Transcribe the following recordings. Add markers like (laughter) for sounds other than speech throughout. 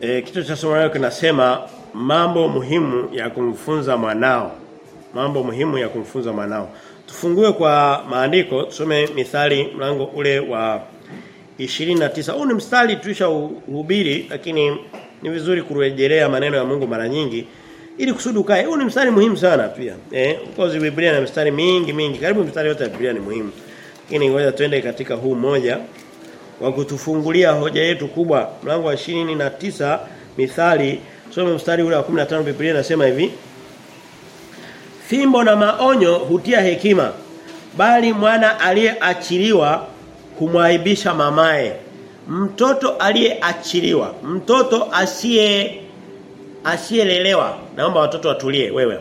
E, kitu cha somo leo kinasema mambo muhimu ya kumfunza mwanao. Mambo muhimu ya kumfunza mwanao. Tufungue kwa maandiko, tusome Mithali mlango ule wa 29. Huu ni mstari tulishahubiri lakini ni vizuri kurejelea maneno ya Mungu mara nyingi ili kusudi ukae. Huu ni mstari muhimu sana pia. Eh, because Biblia na mstari mingi mingi. Karibu mstari yote ya Biblia ni muhimu. Lakini ngoja tuende katika huu moja wa kutufungulia hoja yetu kubwa. Mlango wa 29 Mithali, soma mstari ule wa 15 Biblia inasema hivi. Fimbo na maonyo hutia hekima, bali mwana aliyeachiliwa humwaibisha mamaye. Mtoto aliyeachiliwa, mtoto asiye asiyelelewa. Naomba watoto watulie wewe.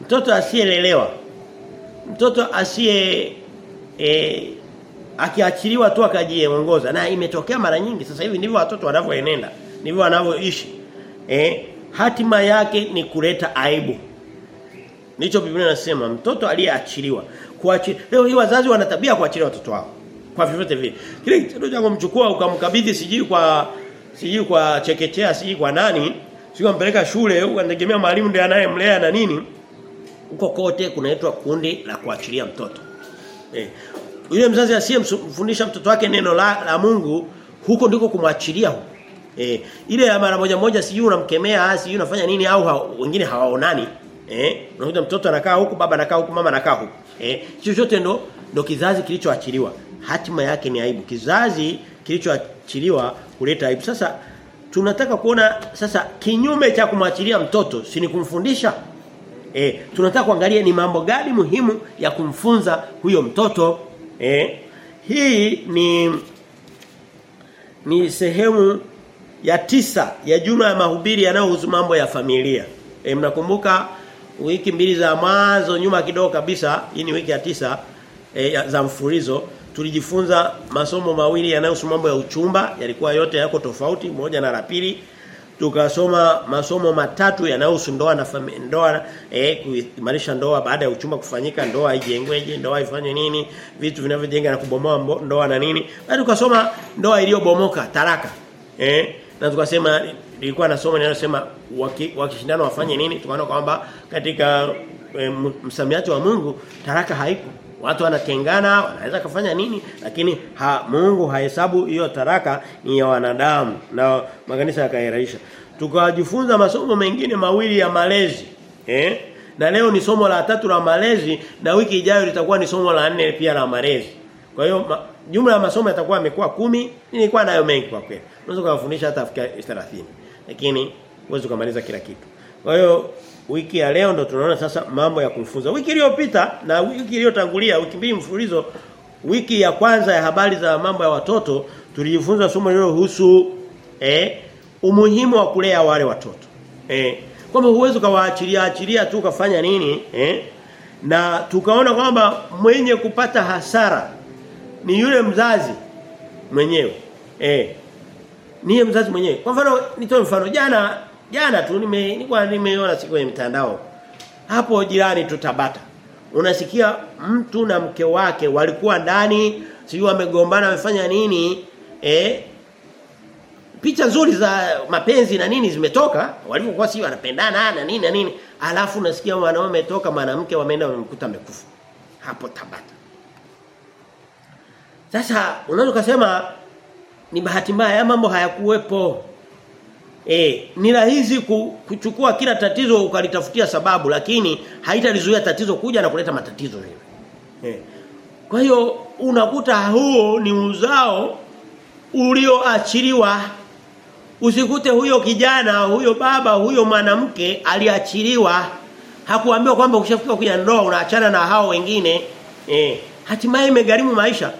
Mtoto asiyelelewa. Mtoto asiye e, akiachiliwa tu akajiongoza na imetokea mara nyingi. Sasa hivi ndivyo watoto wanavyoenenda. Ndivyo wanavyoishi. Eh hatima yake ni kuleta aibu. Ndicho Biblia inasema mtoto aliyeachiliwa kuachi leo hii wazazi wana tabia kuachilia watoto wao. Kwa vyovyote vile. Kile kitendo cha kumchukua ukamkabidhi sijui kwa sijui kwa chekechea sijui kwa nani sijui ampeleka shule unategemea mwalimu ndiye anayemlea na nini huko kote kunaitwa kundi la kuachilia mtoto. Eh yule mzazi asiyemfundisha mtoto wake neno la, la Mungu huko ndiko kumwachilia huko. Eh ile ya mara moja moja sijui unamkemea sijui unafanya nini au ha, wengine hawaonani. Eh unakuta mtoto anakaa huku baba anakaa huku mama anakaa huku. Eh chochote ndo ndo kizazi kilichoachiliwa. Hatima yake ni aibu. Kizazi kilichoachiliwa kuleta aibu. Sasa tunataka kuona sasa kinyume cha kumwachilia mtoto si ni kumfundisha? Eh tunataka kuangalia ni mambo gani muhimu ya kumfunza huyo mtoto eh hii ni ni sehemu ya tisa ya juma ya mahubiri yanayohusu mambo ya familia. E, mnakumbuka wiki mbili za mwanzo nyuma kidogo kabisa, hii ni wiki ya tisa e, za mfurizo tulijifunza masomo mawili yanayohusu mambo ya uchumba, yalikuwa yote yako tofauti, moja na la pili. Tukasoma masomo matatu yanayohusu ndoa na ndoa eh kuimarisha ndoa baada ya uchumba kufanyika, ndoa ijengweje, ndoa ifanye nini, vitu vinavyojenga na kubomoa ndoa na nini. Baada tukasoma ndoa iliyobomoka, taraka. Eh na tukasema ilikuwa na somo linalosema wakishindana waki wafanye nini tukaona kwamba katika e, msamiati wa Mungu taraka haipo watu wanatengana wanaweza kufanya nini lakini ha, Mungu hahesabu hiyo taraka ni ya wanadamu na makanisa yakairaisha tukajifunza masomo mengine mawili ya malezi eh? Na leo ni somo la tatu la malezi na wiki ijayo litakuwa ni somo la nne pia la malezi. Kwa hiyo ma, jumla ya masomo yatakuwa yamekuwa kumi nilikuwa nayo mengi kwa kweli. Unaweza kufundisha hata afika 30 lakini huwezi kumaliza kila kitu. Kwa hiyo wiki ya leo ndo tunaona sasa mambo ya kufunza wiki iliyopita na wiki iliyotangulia wiki mbili mfululizo wiki ya kwanza ya habari za mambo ya watoto tulijifunza somo lililohusu eh umuhimu wa kulea wale watoto eh kwamba huwezi kawaachilia achilia tu kafanya nini eh na tukaona kwamba mwenye kupata hasara ni yule mzazi mwenyewe. Eh. Niye mzazi mwenyewe. Kwa mfano nitoe mfano jana jana tu nime nilikuwa nimeona siku kwenye mitandao. Hapo jirani tutabata. Unasikia mtu na mke wake walikuwa ndani, sijui wamegombana wamefanya nini? Eh? Picha nzuri za mapenzi na nini zimetoka, walivyokuwa si wanapendana na nini na nini. Alafu unasikia wanaume umetoka mwanamke wameenda wamemkuta amekufa. Hapo tabata. Sasa unaweza kusema ni bahati mbaya mambo hayakuwepo. Eh, ni rahisi kuchukua kila tatizo ukalitafutia sababu lakini haitalizuia tatizo kuja na kuleta matatizo hiyo. Eh. Kwa hiyo unakuta huo ni uzao ulioachiliwa usikute huyo kijana, huyo baba, huyo mwanamke aliachiliwa. Hakuambiwa kwamba ukishafika kwenye ndoa unaachana na hao wengine. Eh, hatimaye imegharimu maisha.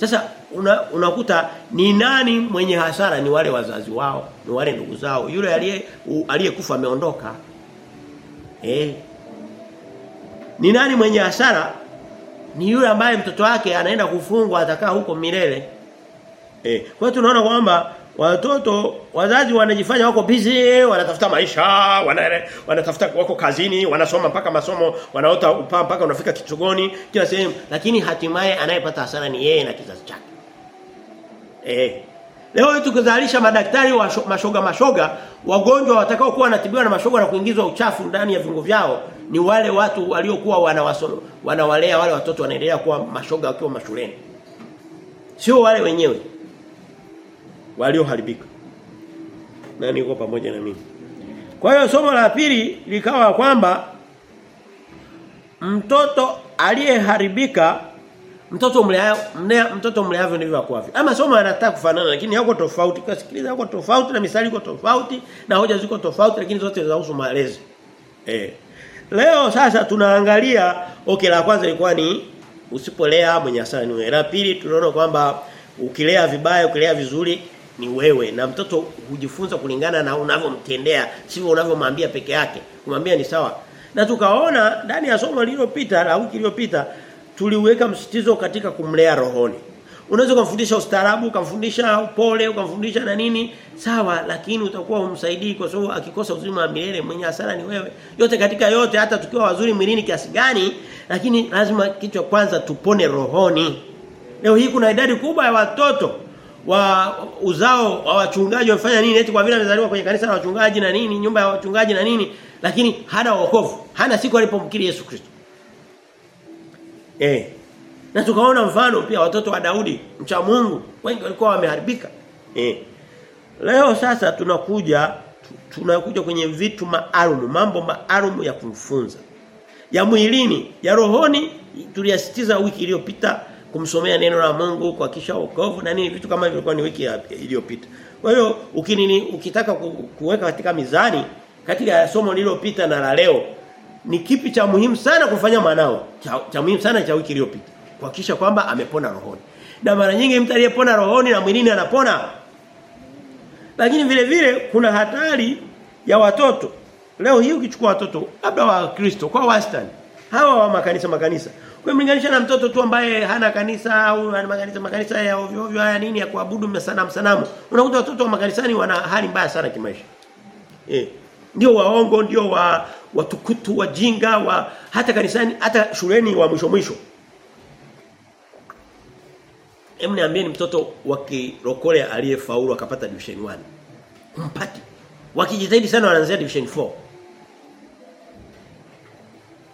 Sasa una, unakuta ni nani mwenye hasara ni wale wazazi wao, ni wale ndugu zao. Yule aliye aliyekufa ameondoka. Eh. Ni nani mwenye hasara? Ni yule ambaye mtoto wake anaenda kufungwa atakaa huko milele. Eh. Kwa hiyo tunaona kwamba watoto wazazi wanajifanya wako busy, wanatafuta maisha, wana, wanatafuta wako kazini, wanasoma mpaka masomo, wanaota upaa mpaka unafika kitugoni kila sehemu, lakini hatimaye anayepata hasara ni yeye na kizazi chake. Eh. Leo hii tukizalisha madaktari wa mashoga mashoga, wagonjwa watakao kuwa wanatibiwa na mashoga na kuingizwa uchafu ndani ya viungo vyao ni wale watu waliokuwa wanawasoma wanawalea wale watoto wanaendelea kuwa mashoga wakiwa mashuleni. Sio wale wenyewe walioharibika. Na niko pamoja na mimi. Kwa hiyo somo la pili likawa kwamba mtoto aliyeharibika mtoto mlea mlea mtoto mleavyo ndivyo akwavyo. Ama somo anataka kufanana lakini yako tofauti. Kasikiliza yako tofauti na misali iko tofauti na hoja ziko tofauti lakini zote zinahusu malezi. Eh. Leo sasa tunaangalia okay la kwanza ilikuwa ni usipolea mwenye hasara ni wewe. La pili tunaona kwamba ukilea vibaya ukilea vizuri ni wewe na mtoto hujifunza kulingana na unavyomtendea sivyo unavyomwambia peke yake. Kumwambia ni sawa. Na tukaona ndani ya somo lililopita la wiki iliyopita tuliweka msitizo katika kumlea rohoni. Unaweza kumfundisha ustaarabu, ukamfundisha upole, ukamfundisha na nini? Sawa, lakini utakuwa umsaidii kwa sababu akikosa uzima wa milele mwenye hasara ni wewe. Yote katika yote hata tukiwa wazuri mwilini kiasi gani, lakini lazima kichwa kwanza tupone rohoni. Leo hii kuna idadi kubwa ya watoto wa uzao wa wachungaji wafanya nini eti kwa vile amezaliwa kwenye kanisa la wachungaji na nini, nyumba ya wachungaji na nini, lakini hana wokovu. Hana siku alipomkiri Yesu Kristo. Eh. Na tukaona mfano pia watoto wa Daudi, mcha Mungu, wengi walikuwa wameharibika. Eh. Leo sasa tunakuja tunakuja kwenye vitu maalum, mambo maalumu ya kumfunza. Ya mwilini, ya rohoni tuliyasitiza wiki iliyopita kumsomea neno la Mungu kuhakisha wokovu na nini vitu kama kwa ni wiki iliyopita. Kwa hiyo ukinini ukitaka kuweka katika mizani katika somo lililopita na la leo ni kipi cha muhimu sana kufanya mwanao cha, cha muhimu sana cha wiki iliyopita kuhakikisha kwamba amepona rohoni na mara nyingi mtu aliyepona rohoni na mwilini anapona lakini vile vile kuna hatari ya watoto leo hii ukichukua watoto labda wa Kristo kwa wastani hawa wa makanisa makanisa Ukimlinganisha na mtoto tu ambaye hana kanisa au ana makanisa makanisa ya ovyo ovyo haya nini ya kuabudu msanamu sanamu. Unakuta watoto wa makanisani wana hali mbaya sana kimaisha. Eh. Ndio waongo, ndio wa watukutu, wajinga, wa hata kanisani, hata shuleni wa mwisho mwisho. Hem niambie ni mtoto wa kirokole aliyefaulu akapata division 1. Mpati. Wakijitahidi sana wanaanzia division 4.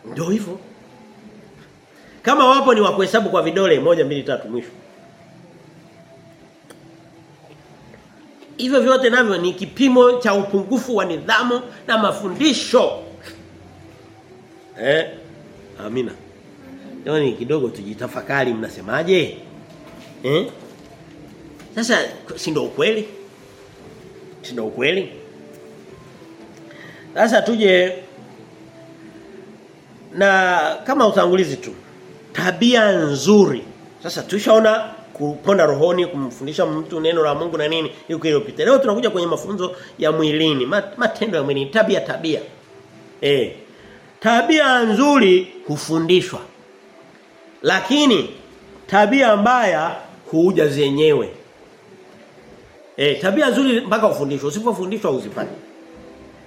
Ndio hivyo. Kama wapo ni wakuhesabu kwa vidole moja mbili tatu mwisho. Hivyo vyote navyo ni kipimo cha upungufu wa nidhamu na mafundisho. Eh? Amina. Yaani kidogo tujitafakari mnasemaje? Eh? Sasa si ndio ukweli? Si ndio ukweli? Sasa tuje na kama utangulizi tu tabia nzuri. Sasa tushaona kuponda rohoni kumfundisha mtu neno la Mungu na nini yuko iliyopita. Leo tunakuja kwenye mafunzo ya mwilini, matendo ya mwilini, tabia tabia. Eh. Tabia nzuri hufundishwa. Lakini tabia mbaya huja zenyewe. Eh, tabia nzuri mpaka ufundishwe. Usipofundishwa uzipate.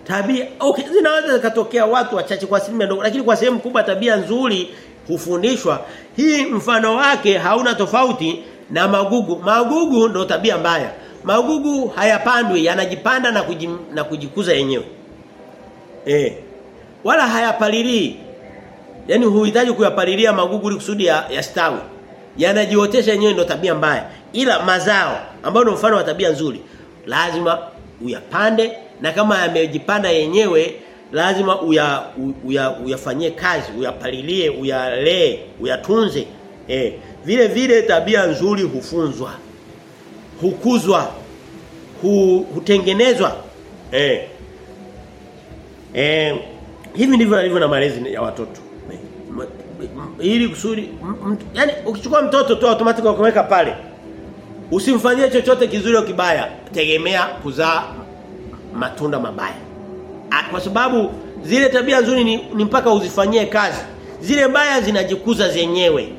Tabia okay, zinaweza zikatokea watu wachache kwa asilimia ndogo, lakini kwa sehemu kubwa tabia nzuri hufundishwa. Hii mfano wake hauna tofauti na magugu. Magugu ndo tabia mbaya. Magugu hayapandwi, yanajipanda na, kujim, na kujikuza yenyewe. Eh. Wala hayapalilii. yani huhitaji kuyapalilia magugu ili kusudi ya, ya. Yanajiotesha yenyewe ndio tabia mbaya. Ila mazao ambayo ni mfano wa tabia nzuri lazima uyapande na kama yamejipanda yenyewe lazima uya, uya, uyafanyie kazi, uyapalilie, uyalee, uyatunze. Eh, vile vile tabia nzuri hufunzwa. Hukuzwa. Hu, hutengenezwa. Eh. Eh, hivi ndivyo alivyo na malezi ya watoto. Ili kusudi yani ukichukua mtoto tu automatic ukamweka pale. Usimfanyie chochote kizuri au kibaya, tegemea kuzaa matunda mabaya. Kwa sababu zile tabia nzuri ni, ni mpaka uzifanyie kazi. Zile mbaya zinajikuza zenyewe.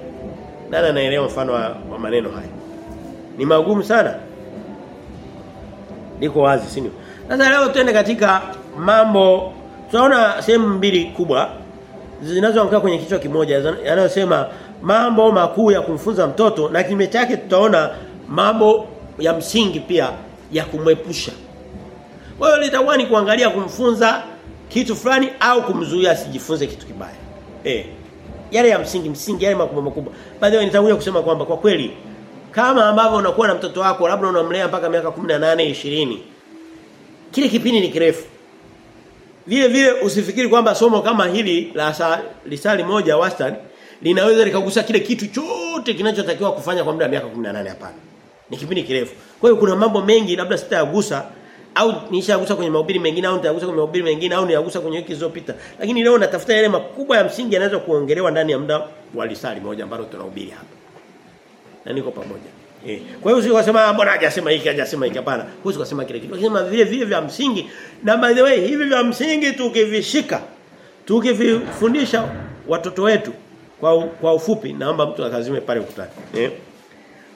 Nani anaelewa mfano wa, wa maneno haya? Ni magumu sana. Niko wazi, sio? Sasa leo tuende katika mambo tunaona sehemu mbili kubwa zinazoanguka kwenye kichwa kimoja yanayosema mambo makuu ya kumfunza mtoto na kime chake tutaona mambo ya msingi pia ya kumwepusha. Kwa hiyo litakuwa ni kuangalia kumfunza kitu fulani au kumzuia asijifunze kitu kibaya. Eh. Yale ya msingi msingi yale makubwa makubwa. Baadaye nitakuja kusema kwamba kwa kweli kama ambavyo unakuwa na mtoto wako labda unamlea mpaka miaka 18 20 kile kipindi ni kirefu. Vile vile usifikiri kwamba somo kama hili la risali moja wastani linaweza likagusa kile kitu chote kinachotakiwa kufanya kwa muda wa miaka 18 hapana. Ni kipindi kirefu. Kwa hiyo kuna mambo mengi labda sitayagusa au nishagusa kwenye mahubiri mengine au nitagusa kwenye mahubiri mengine au niyagusa kwenye wiki zilizopita. Lakini leo natafuta yale makubwa ya msingi yanaweza kuongelewa ndani ya muda wa lisali moja ambalo tunahubiri hapa. Na niko pamoja. Eh. Kwa hiyo usikasema mbona hajasema hiki hajasema hiki hapana. Huwezi kusema kile kitu. Lakini vile vile vya msingi na by the way hivi vya msingi tukivishika tukivifundisha watoto wetu kwa kwa ufupi naomba mtu akazime pale ukutani. Eh.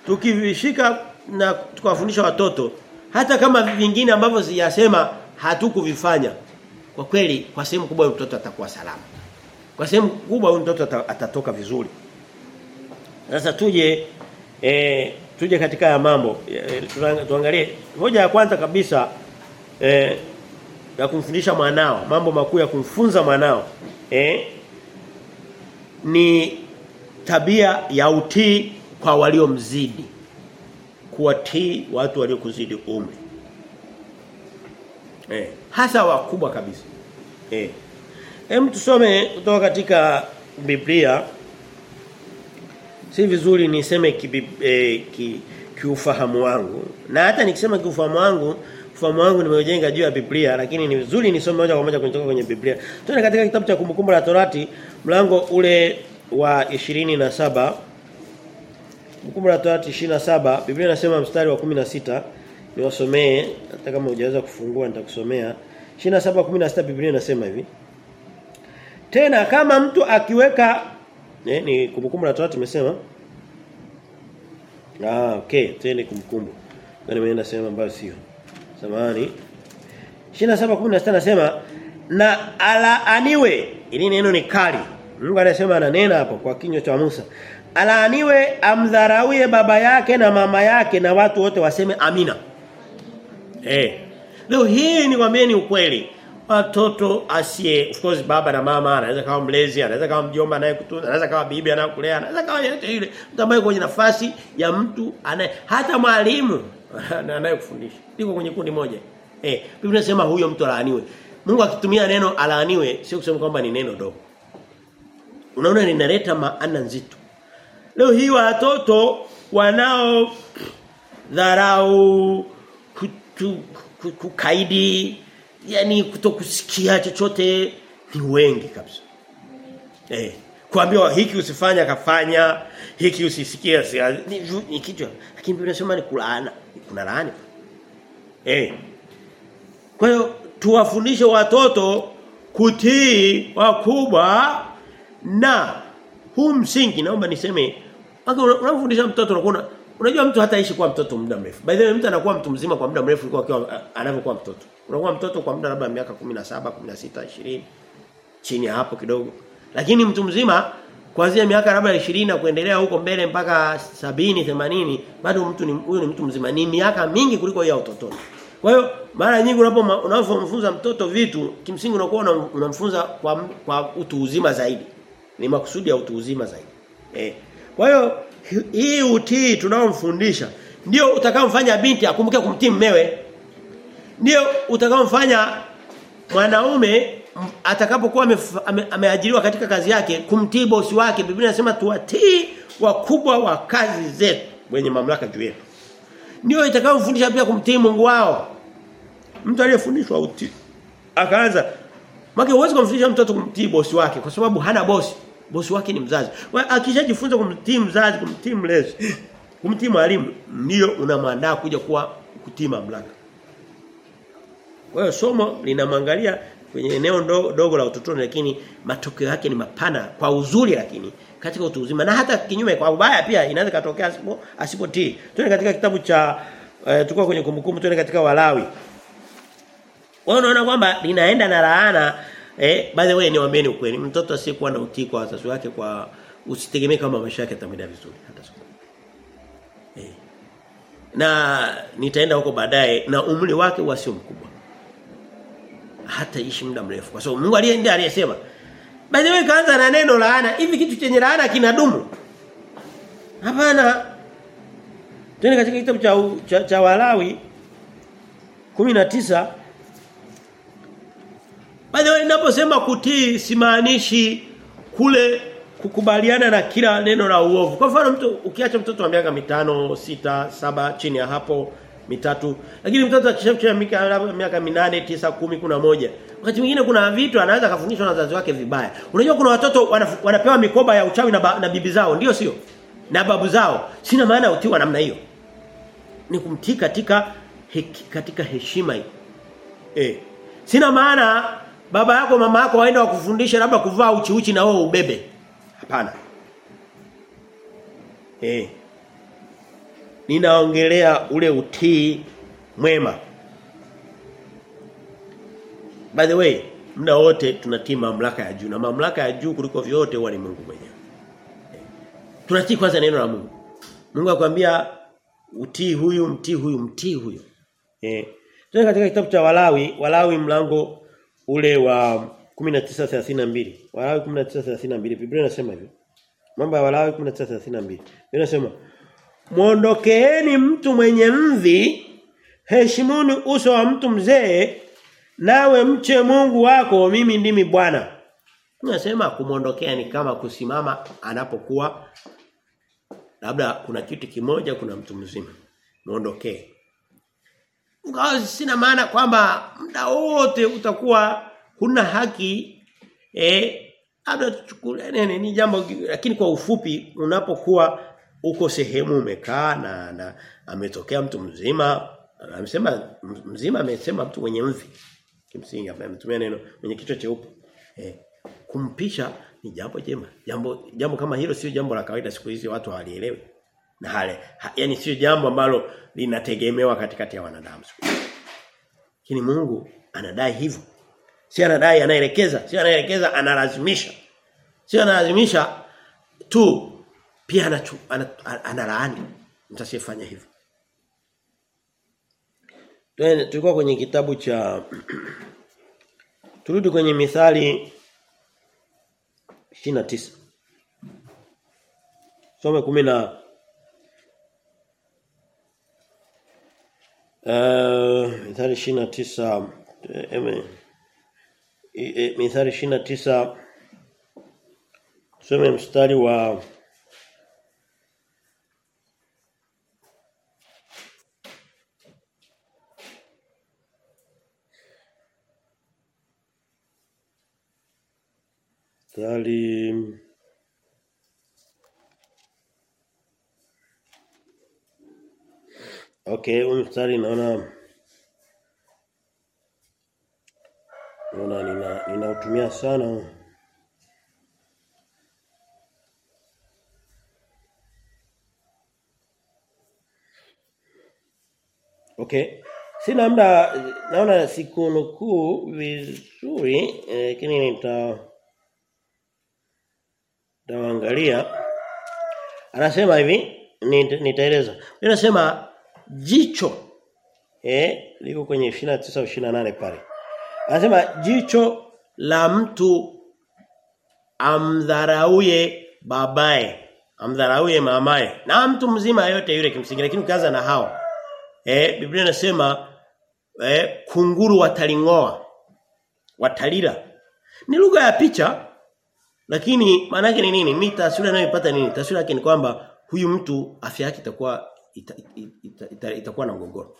Tukivishika na tukawafundisha watoto hata kama vingine ambavyo sijasema hatukuvifanya kwa kweli kwa sehemu kubwa mtoto atakuwa salama. Kwa sehemu kubwa mtoto atatoka vizuri. Sasa tuje eh tuje katika ya mambo. E, tuangalie. Hoja ya kwanza kabisa eh ya kumfundisha mwanao mambo makuu ya kumfunza mwanao eh ni tabia ya utii kwa waliomzidi kuwatii watu waliokuzidi umri. Eh hasa wakubwa kabisa. Eh hem tusome kutoka katika Biblia si vizuri niseme ki, eh, ki, kiufahamu wangu. Na hata nikisema kiufahamu wangu ufahamu wangu nimeujenga juu ya Biblia lakini ni vizuri nisome moja kwa moja kutoka kwenye Biblia. Tuna katika kitabu cha kumbukumbu la Torati mlango ule wa 27 kumbukumbu la Torati 27 Biblia inasema mstari wa 16 niwasomee hata kama hujaweza kufungua nitakusomea. 27:16 Biblia inasema hivi. Tena kama mtu akiweka eh, ni kumbukumbu la Torati tumesema Ah okay. Tena kumbukumbu. Na nimeenda sema ambayo sio. Samahani. 27:16 nasema na alaaniwe. Ili neno ni kali. Mungu anasema ananena hapo kwa kinywa cha Musa. Alaaniwe amdharauye baba yake na mama yake na watu wote waseme amina. Eh. Leo hii nikwambie ni ukweli watoto asiye of course baba na mama anaweza kama mlezi anaweza kama mjomba naye kutunza anaweza kama bibi anayekulea anaweza kama yote yule. Mtu ambaye kwenye nafasi ya mtu anaye hata mwalimu (laughs) anayekufundisha. Liko kwenye kundi moja. Eh Biblia inasema huyo mtu alaaniwe. Mungu akitumia neno alaaniwe sio kusema kwamba ni neno dogo. Unaona linaleta maana nzito. Leo hii watoto wanao (clears throat) dharau kutu, kukaidi yani kutokusikia chochote ni wengi kabisa. Eh, kuambiwa hiki usifanya kafanya, hiki usisikia ni, ni kitu. Lakini Biblia inasema ni kulaana, kuna laani. Eh. Kwa hiyo tuwafundishe watoto kutii wakubwa na huu msingi naomba niseme unamfundisha mtoto unakuwa unajua mtu hataishi kuwa mtoto muda mrefu. By the way mtu anakuwa mtu mzima kwa muda mrefu kuliko anavyokuwa mtoto. Unakuwa mtoto kwa muda labda miaka 17, 16, 20 chini ya hapo kidogo. Lakini mtu mzima kuanzia miaka labda 20 na kuendelea huko mbele mpaka 70, 80 bado mtu ni huyo ni mtu mzima. Ni miaka mingi kuliko ya utotoni. Kwa hiyo mara nyingi unapo unapomfunza mtoto vitu kimsingi unakuwa unamfunza kwa kwa utu uzima zaidi. Ni makusudi ya utu uzima zaidi. Eh. Kwa hiyo hii utii tunaomfundisha ndio utakamfanya binti akumbuke kumtii mmewe. Ndio utakaomfanya mwanaume atakapokuwa ameajiriwa ame, ame katika kazi yake kumtii bosi wake. Biblia inasema tuwatii wakubwa wa kazi zetu wenye mamlaka juu yetu. Ndio itakaomfundisha pia kumtii Mungu wao. Mtu aliyefundishwa utii akaanza Maki huwezi kumfundisha mtoto kumtii bosi wake kwa sababu hana bosi. Bosi wake ni mzazi. Akishajifunza kumtii mzazi, kumtii mlezi, kumtii mwalimu, ndio unamwandaa kuja kuwa kutii mamlaka. Kwa hiyo somo linamwangalia kwenye eneo dogo, la utotoni lakini matokeo yake ni mapana kwa uzuri lakini katika utu uzima na hata kinyume kwa ubaya pia inaweza katokea asipo asipotii. Tuende katika kitabu cha eh, tukua kwenye kumbukumbu tuende katika Walawi. Wao unaona kwamba linaenda na laana eh by the way niwaambieni ukweli mtoto asiyekuwa na utii kwa wazazi wake kwa usitegemee kama maisha yake yatamwenda vizuri hata siku. Eh. na nitaenda huko baadaye na umri wake wasio mkubwa hata ishi muda mrefu. Kwa sababu so, Mungu aliye ndiye aliyesema. By the way kaanza na neno laana. Hivi kitu chenye laana kinadumu? Hapana. Tena katika kitabu cha, cha, cha Walawi 19 By the way ninaposema kutii simaanishi kule kukubaliana na kila neno la uovu. Kwa mfano mtu ukiacha mtoto wa miaka mitano, sita, saba chini ya hapo mitatu. Lakini mtoto akishafikia miaka minane, tisa, kumi, kuna moja. Wakati mwingine kuna vitu anaweza kafundishwa na wazazi wake vibaya. Unajua kuna watoto wanapewa mikoba ya uchawi na, ba, na bibi zao, ndio sio? Na babu zao. Sina maana utiwa namna hiyo. Ni kumtii katika katika heshima hii. Eh. Sina maana baba yako mama yako waende wakufundisha labda kuvaa uchi uchi na wewe ubebe. Hapana. Eh. Ninaongelea ule utii mwema. By the way, muda wote tunatii mamlaka ya juu na mamlaka ya juu kuliko vyote huwa ni Mungu mwenyewe. Tunatii kwanza neno la Mungu. Mungu akwambia utii huyu, mtii huyu, mtii huyu. Eh. Tuna katika kitabu cha Walawi, Walawi mlango ule wa 1932. Walawi 1932. Biblia inasema hivi. Mambo ya Walawi 1932. Biblia inasema Muondokeeni mtu mwenye mvi, heshimuni uso wa mtu mzee, nawe mche Mungu wako, mimi ndimi Bwana. Unasema kumwondokea ni kama kusimama anapokuwa labda kuna kitu kimoja kuna mtu mzima. Muondokee. Ingawa sina maana kwamba muda wote utakuwa kuna haki eh labda tuchukulie ni jambo lakini kwa ufupi unapokuwa uko sehemu umekaa na, na ametokea mtu mzima amesema mzima amesema mtu mwenye mvi. Kimsingi ametumia neno mwenye kichwa cheupe. Eh kumpisha ni jambo jema. Jambo jambo kama hilo sio jambo la kawaida siku hizi watu hawalielewi. Na hale ha, yani sio jambo ambalo linategemewa katikati ya wanadamu lakini Mungu anadai hivyo. Si anadai anaelekeza. Si anaelekeza analazimisha. Si analazimisha tu pia anachu, analaani mtu asiyefanya hivyo. Tulikuwa kwenye kitabu cha (clears throat) turudi kwenye mithali 29 some 10 na Uh, mithali 29 eme e, mithali 29 soma mstari wa Mstari Okay, huu mstari naona naona nina ninautumia sana. Okay. Sina muda naona siku nukuu vizuri lakini eh, nita nitaangalia anasema hivi nitaeleza. Anasema jicho eh liko kwenye 29 28 pale. Anasema jicho la mtu amdharauye babaye amdharauye mamaye na mtu mzima yote yule kimsingi lakini ukianza na hao eh Biblia inasema eh kunguru watalingoa watalila. Ni lugha ya picha lakini maana yake ni nini mimi taswira ninayopata nini taswira yake ni kwamba huyu mtu afya yake itakuwa ita, ita, ita, itakuwa na mgogoro.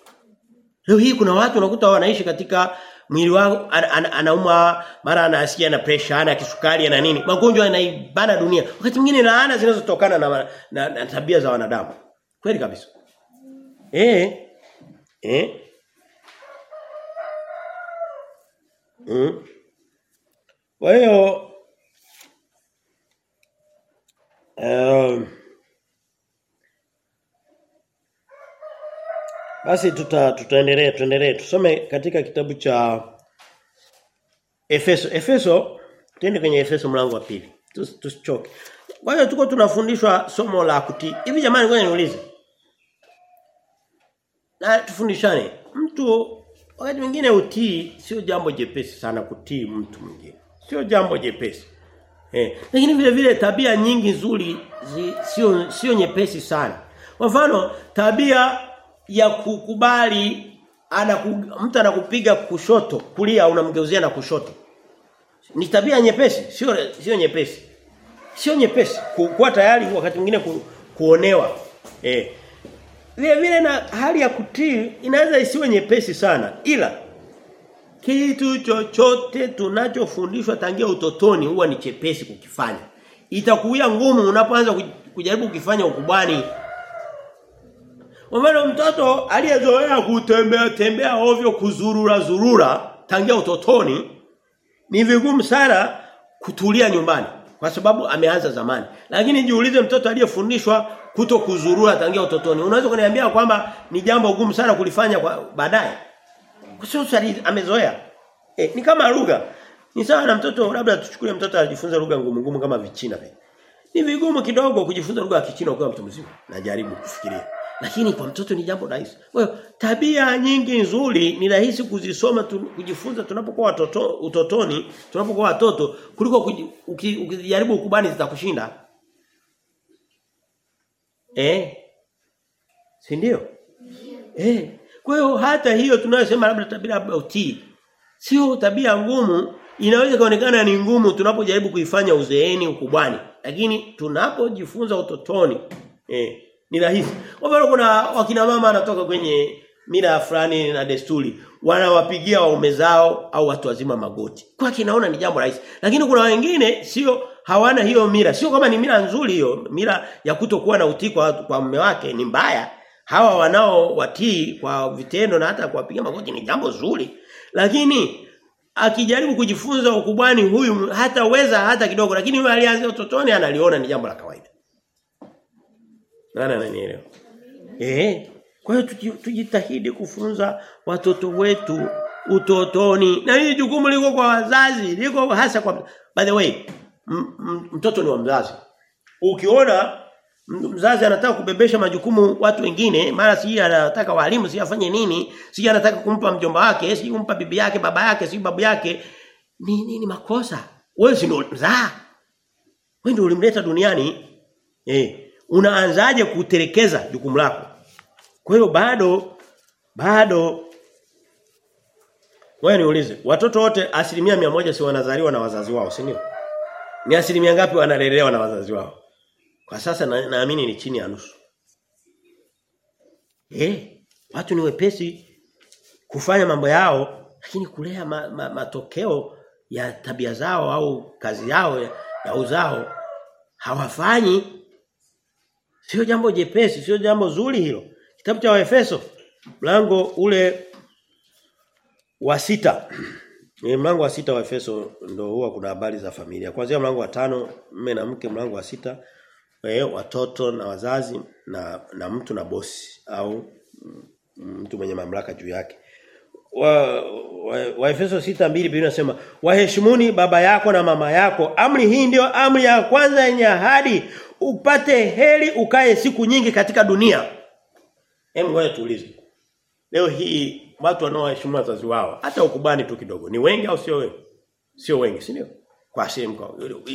Leo hii kuna watu unakuta wanaishi katika mwili wao an, an, anauma mara anasikia na pressure ana kisukari na nini. Magonjwa yanaibana dunia. Wakati mwingine laana zinazotokana na, na, na, na tabia za wanadamu. Kweli kabisa. Eh. Eh. Mm. Kwa hiyo um, Basi tuta tutaendelea tuendelee tusome katika kitabu cha Efeso Efeso twende kwenye Efeso mlango wa pili tusichoke kwa hiyo tuko tunafundishwa somo la kutii hivi jamani ngoja niulize na tufundishane. Mtu wakati mwingine utii sio jambo jepesi sana kutii mtu mwingine. Sio jambo jepesi. Eh, lakini vile vile tabia nyingi nzuri sio sio nyepesi sana. Kwa mfano, tabia ya kukubali anaku, mtu anakupiga kushoto, kulia unamgeuzia na kushoto. Ni tabia nyepesi, sio sio nyepesi. Sio nyepesi kuwa tayari wakati mwingine ku, kuonewa. Eh. Vile vile na hali ya kutii inaweza isiwe nyepesi sana ila kitu chochote tunachofundishwa tangia utotoni huwa ni chepesi kukifanya. Itakuwa ngumu unapoanza kujaribu kukifanya ukubwani. Kwa mtoto aliyezoea kutembea tembea ovyo kuzurura zurura tangia utotoni ni vigumu sana kutulia nyumbani kwa sababu ameanza zamani. Lakini jiulize mtoto aliyefundishwa kuto kuzurura tangia utotoni. Unaweza kuniambia kwamba ni jambo gumu sana kulifanya kwa baadaye? Hususan amezoea. E, ni kama lugha. Ni sawa na mtoto labda tuchukulie mtoto anajifunza lugha ngumu ngumu kama vichina vile. Ni vigumu kidogo kujifunza lugha ya Kichina ukiwa mtu mzima. Najaribu kufikiria. Lakini kwa mtoto ni jambo rahisi. Kwa tabia nyingi nzuri ni rahisi kuzisoma tu, kujifunza tunapokuwa watoto utotoni, tunapokuwa watoto kuliko ukijaribu ukubani zitakushinda. Eh? Si ndio? Eh. Kwa hiyo hata hiyo tunayosema labda tabia utii sio tabia ngumu inaweza kaonekana ni ngumu tunapojaribu kuifanya uzeeni ukubwani lakini tunapojifunza utotoni eh ni rahisi. Kwa mfano kuna wakina mama anatoka kwenye mila fulani na desturi wanawapigia waume zao au watu wazima magoti. Kwa kinaona ni jambo rahisi. Lakini kuna wengine sio hawana hiyo mira. Sio kama ni mira nzuri hiyo, mira ya kutokuwa na utii kwa kwa mume wake ni mbaya. Hawa wanao watii kwa vitendo na hata kuwapiga magoti ni jambo zuri. Lakini akijaribu kujifunza ukubwani huyu hataweza hata kidogo lakini yule alianza utotoni analiona ni jambo la kawaida. Nani ananielewa? Eh. Kwa hiyo tujitahidi kufunza watoto wetu utotoni. Na hii jukumu liko kwa wazazi, liko hasa kwa By the way, mtoto ni wa mzazi. Ukiona mzazi anataka kubebesha majukumu watu wengine, mara si anataka walimu si afanye nini, si anataka kumpa mjomba wake, si kumpa bibi yake, baba yake, si babu yake, ni nini makosa? Wewe si mzaa. Wewe ndio ulimleta duniani. Eh, unaanzaje kutelekeza jukumu lako? Kwa hiyo bado bado wewe niulize, watoto wote asilimia mia moja si wanazaliwa na wazazi wao, si ndio? Ni asilimia ngapi wanalelewa na wazazi wao? Kwa sasa naamini na ni chini ya nusu. Eh, watu ni wepesi kufanya mambo yao lakini kulea ma, ma, matokeo ya tabia zao au kazi yao ya, uzao hawafanyi Sio jambo jepesi, sio jambo zuri hilo. Kitabu cha Waefeso mlango ule wa sita ni (clears throat) mlango wa sita wa Efeso ndio huwa kuna habari za familia. Kuanzia mlango wa tano mume na mke mlango wa sita eh watoto na wazazi na na mtu na bosi au mtu mwenye mamlaka juu yake. Wa, wa, wa Efeso 6:2 Biblia inasema waheshimuni baba yako na mama yako. Amri hii ndio amri ya kwanza yenye ahadi upate heri ukae siku nyingi katika dunia. Hem ngoja tuulize. Leo hii watu wanaoheshimu wazazi wao hata ukubani tu kidogo ni wengi au sio wengi? Sio wengi, si ndio? Kwa sehemu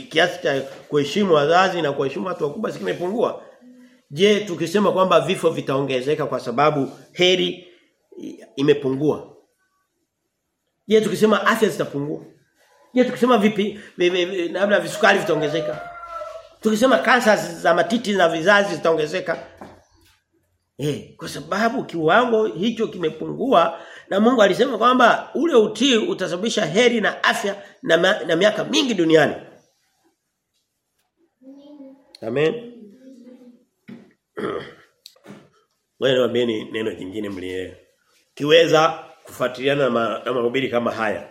kiasi cha kuheshimu wazazi na kuheshimu watu wakubwa sikimepungua. Je, tukisema kwamba vifo vitaongezeka kwa sababu heri imepungua? Je, tukisema afya zitapungua? Je, tukisema vipi labda visukari vitaongezeka? Tukisema kansa za matiti na vizazi zitaongezeka. Eh, kwa sababu kiwango hicho kimepungua na Mungu alisema kwamba ule utii utasababisha heri na afya na, ma, na miaka mingi duniani. Amen. (clears throat) Wewe niambieni neno jingine mlielewe. Kiweza kufuatiliana na, ma, na mahubiri kama haya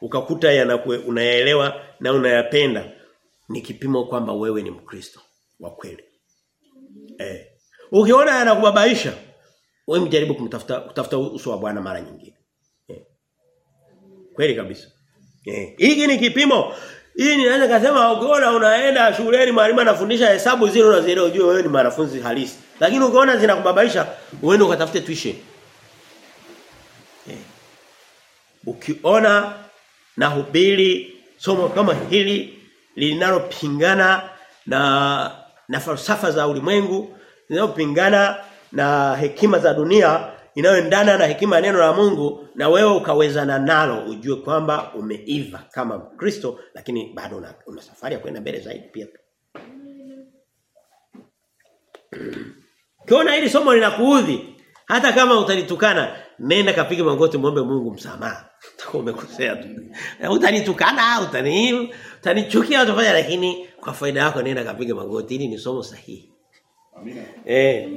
ukakuta yanakwe unayaelewa na unayapenda ni kipimo kwamba wewe ni Mkristo wa kweli. Eh. Ukiona yanakubabaisha, wewe mjaribu kumtafuta kutafuta uso wa Bwana mara nyingine. Eh. Kweli kabisa. Eh. Hiki ni kipimo. Hii ninaweza kusema ukiona unaenda shuleni mwalimu anafundisha hesabu zile unazielewa ujue wewe ni mwanafunzi halisi. Lakini ukiona zinakubabaisha, uende ukatafute tuition. Eh. Ukiona na hubiri somo kama hili linalopingana na na falsafa za ulimwengu linalopingana na hekima za dunia inayoendana na hekima ya neno la Mungu na wewe ukawezana nalo ujue kwamba umeiva kama Kristo lakini bado una, una safari ya kwenda mbele zaidi pia. Kiona hili somo linakuudhi hata kama utalitukana nenda kapige magoti muombe Mungu msamaha. (laughs) Utakuwa umekosea tu. Utanitukana, utani utanichukia utafanya lakini kwa faida yako nenda kapige magoti hili ni somo sahihi. Amina. Eh.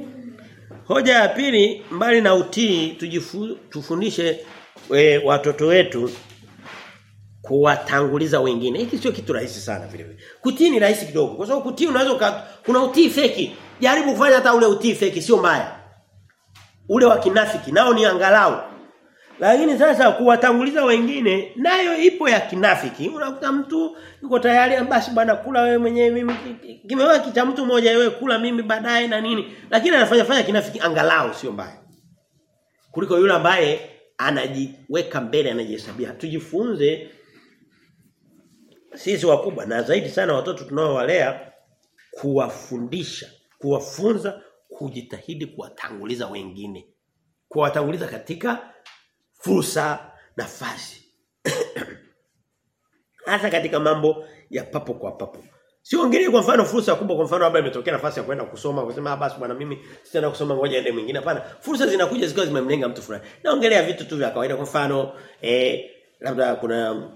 Hoja ya pili mbali na utii tujifu, tufundishe e, watoto wetu kuwatanguliza wengine. Hiki sio kitu rahisi sana vile vile. Kutii ni rahisi kidogo. Kwa sababu kutii unaweza kuna utii feki. Jaribu kufanya hata ule utii feki sio mbaya. Ule wa kinafiki nao ni angalau. Lakini sasa kuwatanguliza wengine nayo ipo ya kinafiki. Unakuta mtu yuko tayari basi bwana kula wewe mwenyewe mimi kimewa cha mtu mmoja wewe kula mimi baadaye na nini. Lakini anafanya fanya kinafiki angalau sio mbaya. Kuliko yule ambaye anajiweka mbele anajihesabia. Tujifunze sisi wakubwa na zaidi sana watoto tunaowalea kuwafundisha, kuwafunza kujitahidi kuwatanguliza wengine. Kuwatanguliza katika fursa nafasi. (clears throat) Hasa katika mambo ya papo kwa papo. Siongelee kwa mfano fursa kubwa kwa mfano labda imetokea nafasi ya kwenda kusoma kusema ah basi bwana mimi sitaenda kusoma ngoja ende mwingine hapana. Fursa zinakuja zikiwa zimemlenga mtu fulani. Naongelea vitu tu vya kawaida kwa mfano eh labda kuna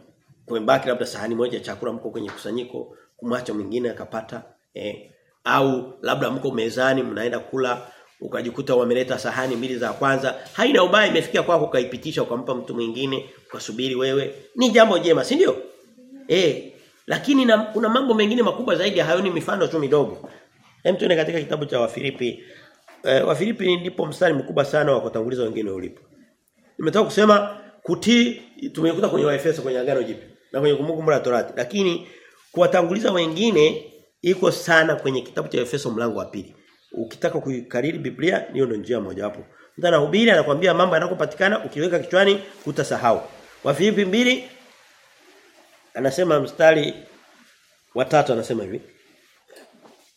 kumebaki labda sahani moja chakula mko kwenye kusanyiko kumwacha mwingine akapata eh au labda mko mezani mnaenda kula ukajikuta wameleta sahani mbili za kwanza haina ubaya imefikia kwako ukaipitisha ukampa mtu mwingine ukasubiri wewe. Ni jambo jema si ndio? Eh lakini na, kuna mambo mengine makubwa zaidi hayo ni mifano tu midogo. Hem tuende katika kitabu cha wafilipi. Eh, wafilipi ndipo mstari mkubwa sana wa kutanguliza wengine ulipo. Nimetoka kusema kutii tumekuta kwenye waefeso kwenye agano jipya na kwenye kumbukumbu la torati. Lakini kuwatanguliza wengine iko sana kwenye kitabu cha Efeso mlango wa pili. Ukitaka kuikariri Biblia hiyo ndio njia moja wapo. Mtu anahubiri anakuambia mambo yanakopatikana ukiweka kichwani utasahau. Wafilipi mbili anasema mstari wa tatu anasema hivi.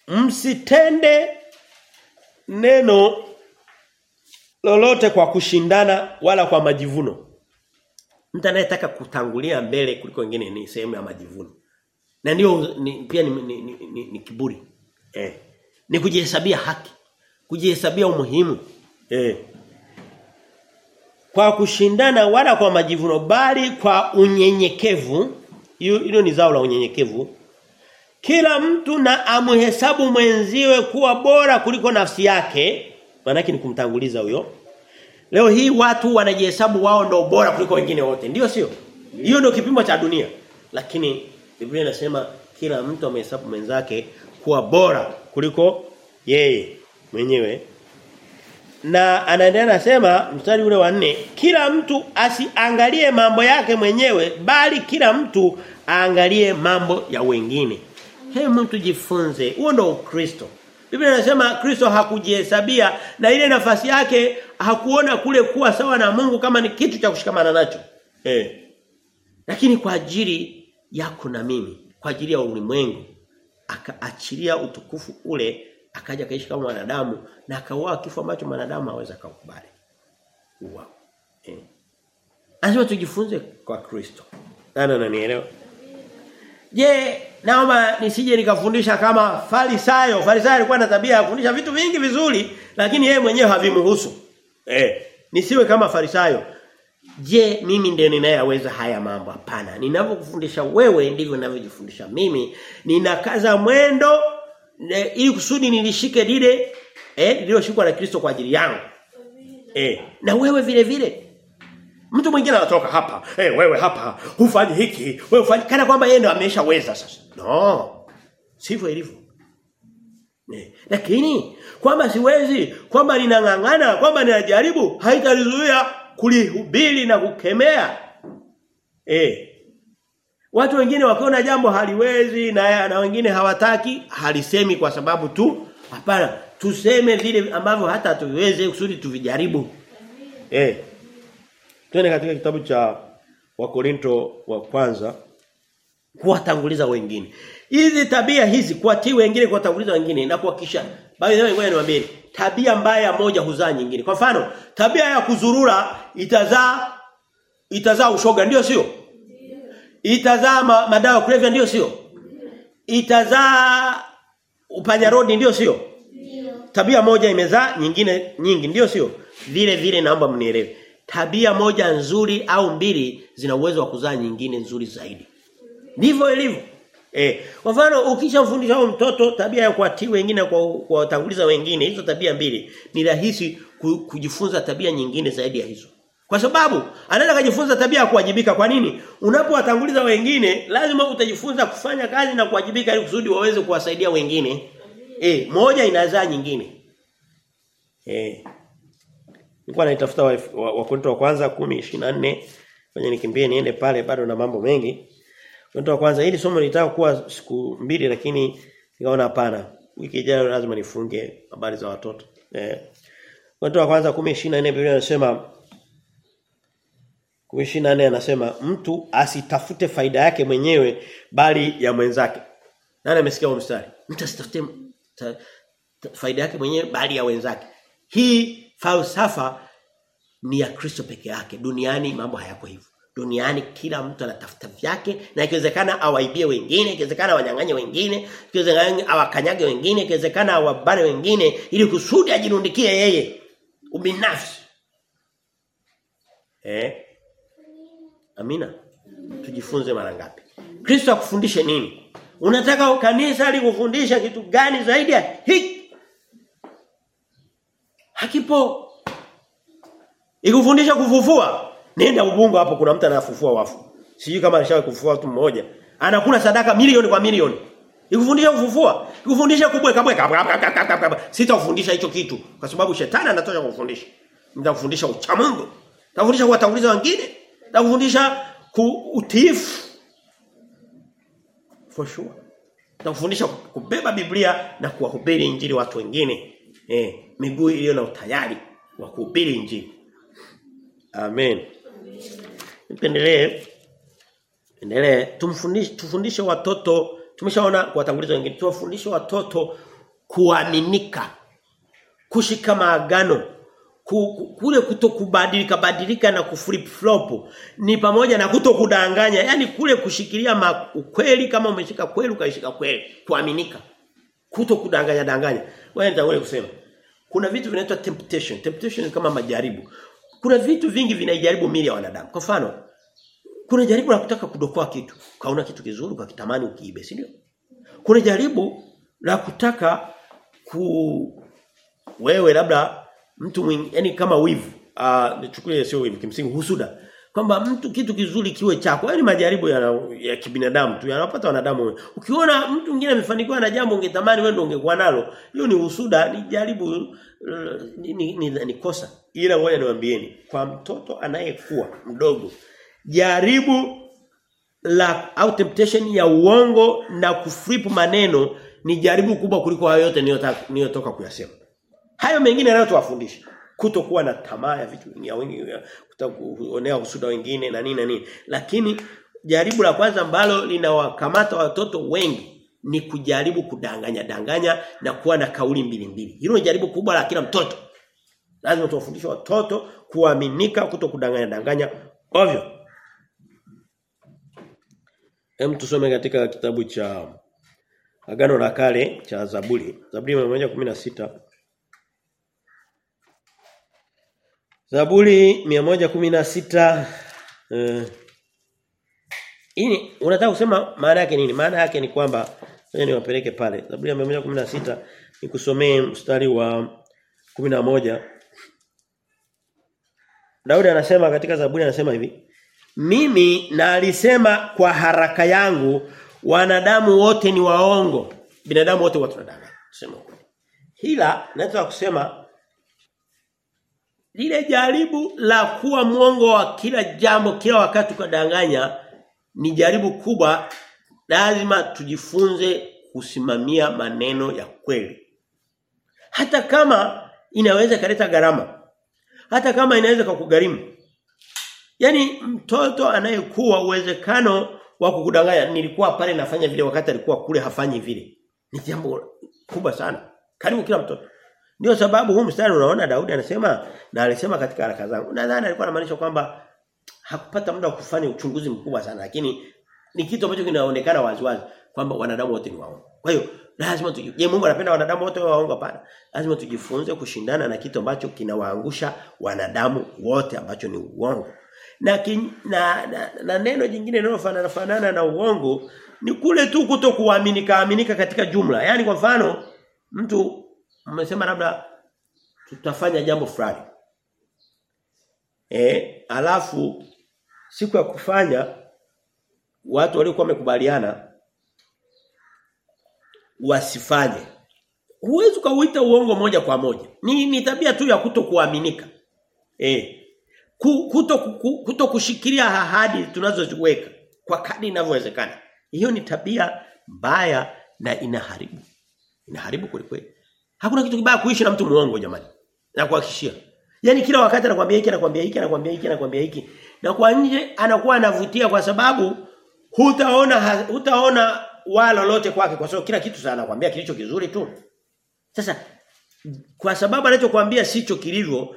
Msitende neno lolote kwa kushindana wala kwa majivuno. Mtu anayetaka kutangulia mbele kuliko wengine ni sehemu ya majivuno. Na ndio ni, pia ni, ni, ni, ni, ni kiburi. Eh. Ni kujihesabia haki. Kujihesabia umuhimu. Eh. Kwa kushindana wala kwa majivuno bali kwa unyenyekevu. Hilo ni zao la unyenyekevu. Kila mtu na amhesabu mwenziwe kuwa bora kuliko nafsi yake. Maana ni kumtanguliza huyo. Leo hii watu wanajihesabu wao ndio bora kuliko wengine wote. Ndio sio? Hiyo ndio kipimo cha dunia. Lakini Biblia inasema kila mtu amehesabu mwenzake kuwa bora kuliko yeye mwenyewe. Na anaendelea nasema mstari ule wa nne kila mtu asiangalie mambo yake mwenyewe bali kila mtu aangalie mambo ya wengine. Hebu tujifunze. Huo ndio Ukristo. Biblia inasema Kristo hakujihesabia na ile nafasi yake hakuona kule kuwa sawa na Mungu kama ni kitu cha kushikamana nacho. Eh. Lakini kwa ajili yako na mimi, kwa ajili ya ulimwengu, akaachilia utukufu ule, akaja kaishi kama mwanadamu na akauawa kifo ambacho mwanadamu hawezi kukubali. Uwa. Eh. Lazima tujifunze kwa Kristo. Nani ananielewa? Je, naomba nisije nikafundisha kama Farisayo. Farisayo alikuwa na tabia ya kufundisha vitu vingi vizuri, lakini yeye mwenyewe havimhusu. Eh, nisiwe kama Farisayo. Je, mimi ndiye ninayeweza haya mambo? Hapana. Ninavyokufundisha wewe ndivyo ninavyojifundisha mimi. Ninakaza mwendo ne, ili kusudi nilishike lile eh lililoshikwa na Kristo kwa ajili yangu. Eh, na wewe vile vile. Mtu mwingine anatoka hapa, eh wewe hapa hufanyi hiki, wewe ufanye kana kwamba yeye ndo ameshaweza sasa. No. Sivyo ilivyo. Eh, lakini kwamba siwezi, kwamba ninang'ang'ana, kwamba ninajaribu, haitalizuia kulihubiri na kukemea. Eh. Watu wengine wakiona jambo haliwezi na na wengine hawataki, halisemi kwa sababu tu hapana, tuseme vile ambavyo hata tuweze kusudi tuvijaribu. Eh. Twende katika kitabu cha Wakorinto wa kwanza kuwatanguliza wengine. Hizi tabia hizi kuwatii wengine kuwatanguliza wengine na kuhakisha Bali wewe ngoja niwaambie tabia mbaya moja huzaa nyingine. Kwa mfano, tabia ya kuzurura itazaa itazaa ushoga ndio sio? Itazaa ma, madawa kulevya ndio sio? Itazaa upanya rodi ndio sio? Tabia moja imezaa nyingine nyingi ndio sio? Vile vile naomba mnielewe. Tabia moja nzuri au mbili zina uwezo wa kuzaa nyingine nzuri zaidi. Ndivyo ilivyo. Eh, kwa mfano ukishamfundisha huyo mtoto tabia ya kuwatii wengine kwa kuwatanguliza wengine, hizo tabia mbili, ni rahisi kujifunza tabia nyingine zaidi ya hizo. Kwa sababu anaweza kujifunza tabia ya kuwajibika. Kwa nini? Unapowatanguliza wengine, lazima utajifunza kufanya kazi na kuwajibika ili kusudi waweze kuwasaidia wengine. Eh, moja inazaa nyingine. Eh. Nilikuwa naitafuta Wakorintho wa, wa kwanza 10:24. Fanya nikimbie niende pale bado na mambo mengi. Wakorintho wa kwanza hili somo litaka kuwa siku mbili lakini nikaona hapana. Wiki ijayo lazima nifunge habari za watoto. Eh. Wakorintho wa kwanza 10:24 Biblia inasema 10:24 anasema mtu asitafute faida yake mwenyewe bali ya mwenzake. Nani amesikia huo mstari? Mtu asitafute ta, ta, faida yake mwenyewe bali ya wenzake. Hii falsafa ni ya Kristo peke yake. Duniani mambo hayako hivyo. Duniani kila mtu anatafuta vyake na ikiwezekana awaibie wengine, ikiwezekana wanyang'anye wengine, ikiwezekana awakanyage wengine, ikiwezekana awabane wengine ili kusudi ajirundikie yeye ubinafsi. Eh? Amina. Tujifunze mara ngapi? Kristo akufundishe nini? Unataka kanisa likufundisha kitu gani zaidi ya hiki? Hakipo. Ikufundisha kufufua. Nenda Ubungo hapo kuna mtu anafufua wafu. Sijui kama alishawahi kufufua mtu mmoja. Anakula sadaka milioni kwa milioni. Ikufundisha kufufua, ikufundisha kubweka bweka. Sitakufundisha hicho kitu kwa sababu shetani anatosha kufundisha. Nitakufundisha uchamungu. Nitakufundisha kuwatanguliza wengine. Nitakufundisha utiifu. For sure. Nitakufundisha kubeba Biblia na kuwahubiri injili watu wengine. Eh, miguu iliyo na utayari wa kuhubiri injili. Amen. Nipendelee endelee tumfundishe tufundishe watoto tumeshaona kuwatanguliza wengine tuwafundishe watoto kuaminika kushika maagano kule kutokubadilika badilika na kuflip flop ni pamoja na kutokudanganya. Yani kule kushikilia ukweli kama umeshika kweli ukaishika kweli kuaminika. Kutokudanganya danganya. Wewe nitakuwa kusema. Kuna vitu vinaitwa temptation. Temptation ni kama majaribu. Kuna vitu vingi vinaijaribu mili ya wanadamu. Kwa mfano kuna jaribu la kutaka kudokoa kitu. Kaona kitu kizuri ukakitamani ukiibe si ndio? Kuna jaribu la kutaka ku wewe labda mtu mwingi yani kama wivu uh, nichukulie sio wivu kimsingi husuda. Kwamba mtu kitu kizuri kiwe chako yani majaribu ya, ya kibinadamu tu yanapata wanadamu. Ukiona mtu mwingine amefanikiwa na jambo ungetamani wewe ndio ungekuwa nalo hiyo ni husuda ni jaribu ni, ni, ni, ni kosa. Ila ngoja niwaambieni kwa mtoto anayekuwa mdogo jaribu la au temptation ya uongo na kuflip maneno ni jaribu kubwa kuliko hayo yote niyotoka kuyasema hayo mengine nayo tuwafundishe kutokuwa na tamaa ya vitu vingine wengi kuonea husuda wengine na nini na nini. Lakini jaribu la kwanza ambalo linawakamata watoto wengi ni kujaribu kudanganya danganya na kuwa na kauli mbili mbili. Hilo ni jaribu kubwa la kila mtoto. Lazima tuwafundishe watoto kuaminika kutokudanganya danganya ovyo. Hem tusome katika kitabu cha Agano la Kale cha Zaburi. Zaburi 116. Zaburi 116 eh ini unataka kusema maana yake nini? Maana yake ni kwamba ngoja niwapeleke pale. Zaburi ya 116 nikusomee mstari wa 11. Daudi anasema katika Zaburi anasema hivi mimi na alisema kwa haraka yangu wanadamu wote ni waongo. Binadamu wote watu wanadanganya. Sema kweli. Hila naweza kusema lile jaribu la kuwa mwongo wa kila jambo kila wakati ukadanganya ni jaribu kubwa lazima tujifunze kusimamia maneno ya kweli. Hata kama inaweza kaleta gharama. Hata kama inaweza kukugharimu. Yaani mtoto anayekuwa uwezekano wa kukudanganya nilikuwa pale nafanya vile wakati alikuwa kule hafanyi vile. Ni jambo kubwa sana. Karibu kila mtoto. Ndio sababu huu mstari unaona Daudi anasema na alisema katika haraka zangu. Nadhani alikuwa anamaanisha kwamba hakupata muda wa kufanya uchunguzi mkubwa sana lakini ni kitu ambacho kinaonekana waziwazi kwamba wanadamu wote ni waongo. Kwa hiyo lazima tujue. Je, Mungu anapenda wanadamu wote waongo hapana. Lazima tujifunze kushindana na kitu ambacho kinawaangusha wanadamu wote ambacho ni uongo. Na, na, na, na neno jingine linalofanana fanana na uongo ni kule tu kutokuaminika aminika katika jumla. Yaani kwa mfano mtu mmesema labda tutafanya jambo fulani. Eh, alafu siku ya kufanya watu waliokuwa wamekubaliana wasifanye. Huwezi kauita uongo moja kwa moja. Ni, ni tabia tu ya kutokuaminika. Eh. Kuto, kuto kushikilia ahadi tunazoziweka kwa kadri inavyowezekana. Hiyo ni tabia mbaya na inaharibu. Inaharibu kweli kweli. Hakuna kitu kibaya kuishi na mtu muongo jamani. Na kuhakishia. Yaani kila wakati anakuambia hiki anakuambia hiki anakuambia hiki anakuambia hiki. Na kwa nje anakuwa anavutia kwa sababu hutaona hutaona wala lolote kwake kwa sababu kila kitu sana anakuambia kilicho kizuri tu. Sasa kwa sababu anachokuambia sicho kilivyo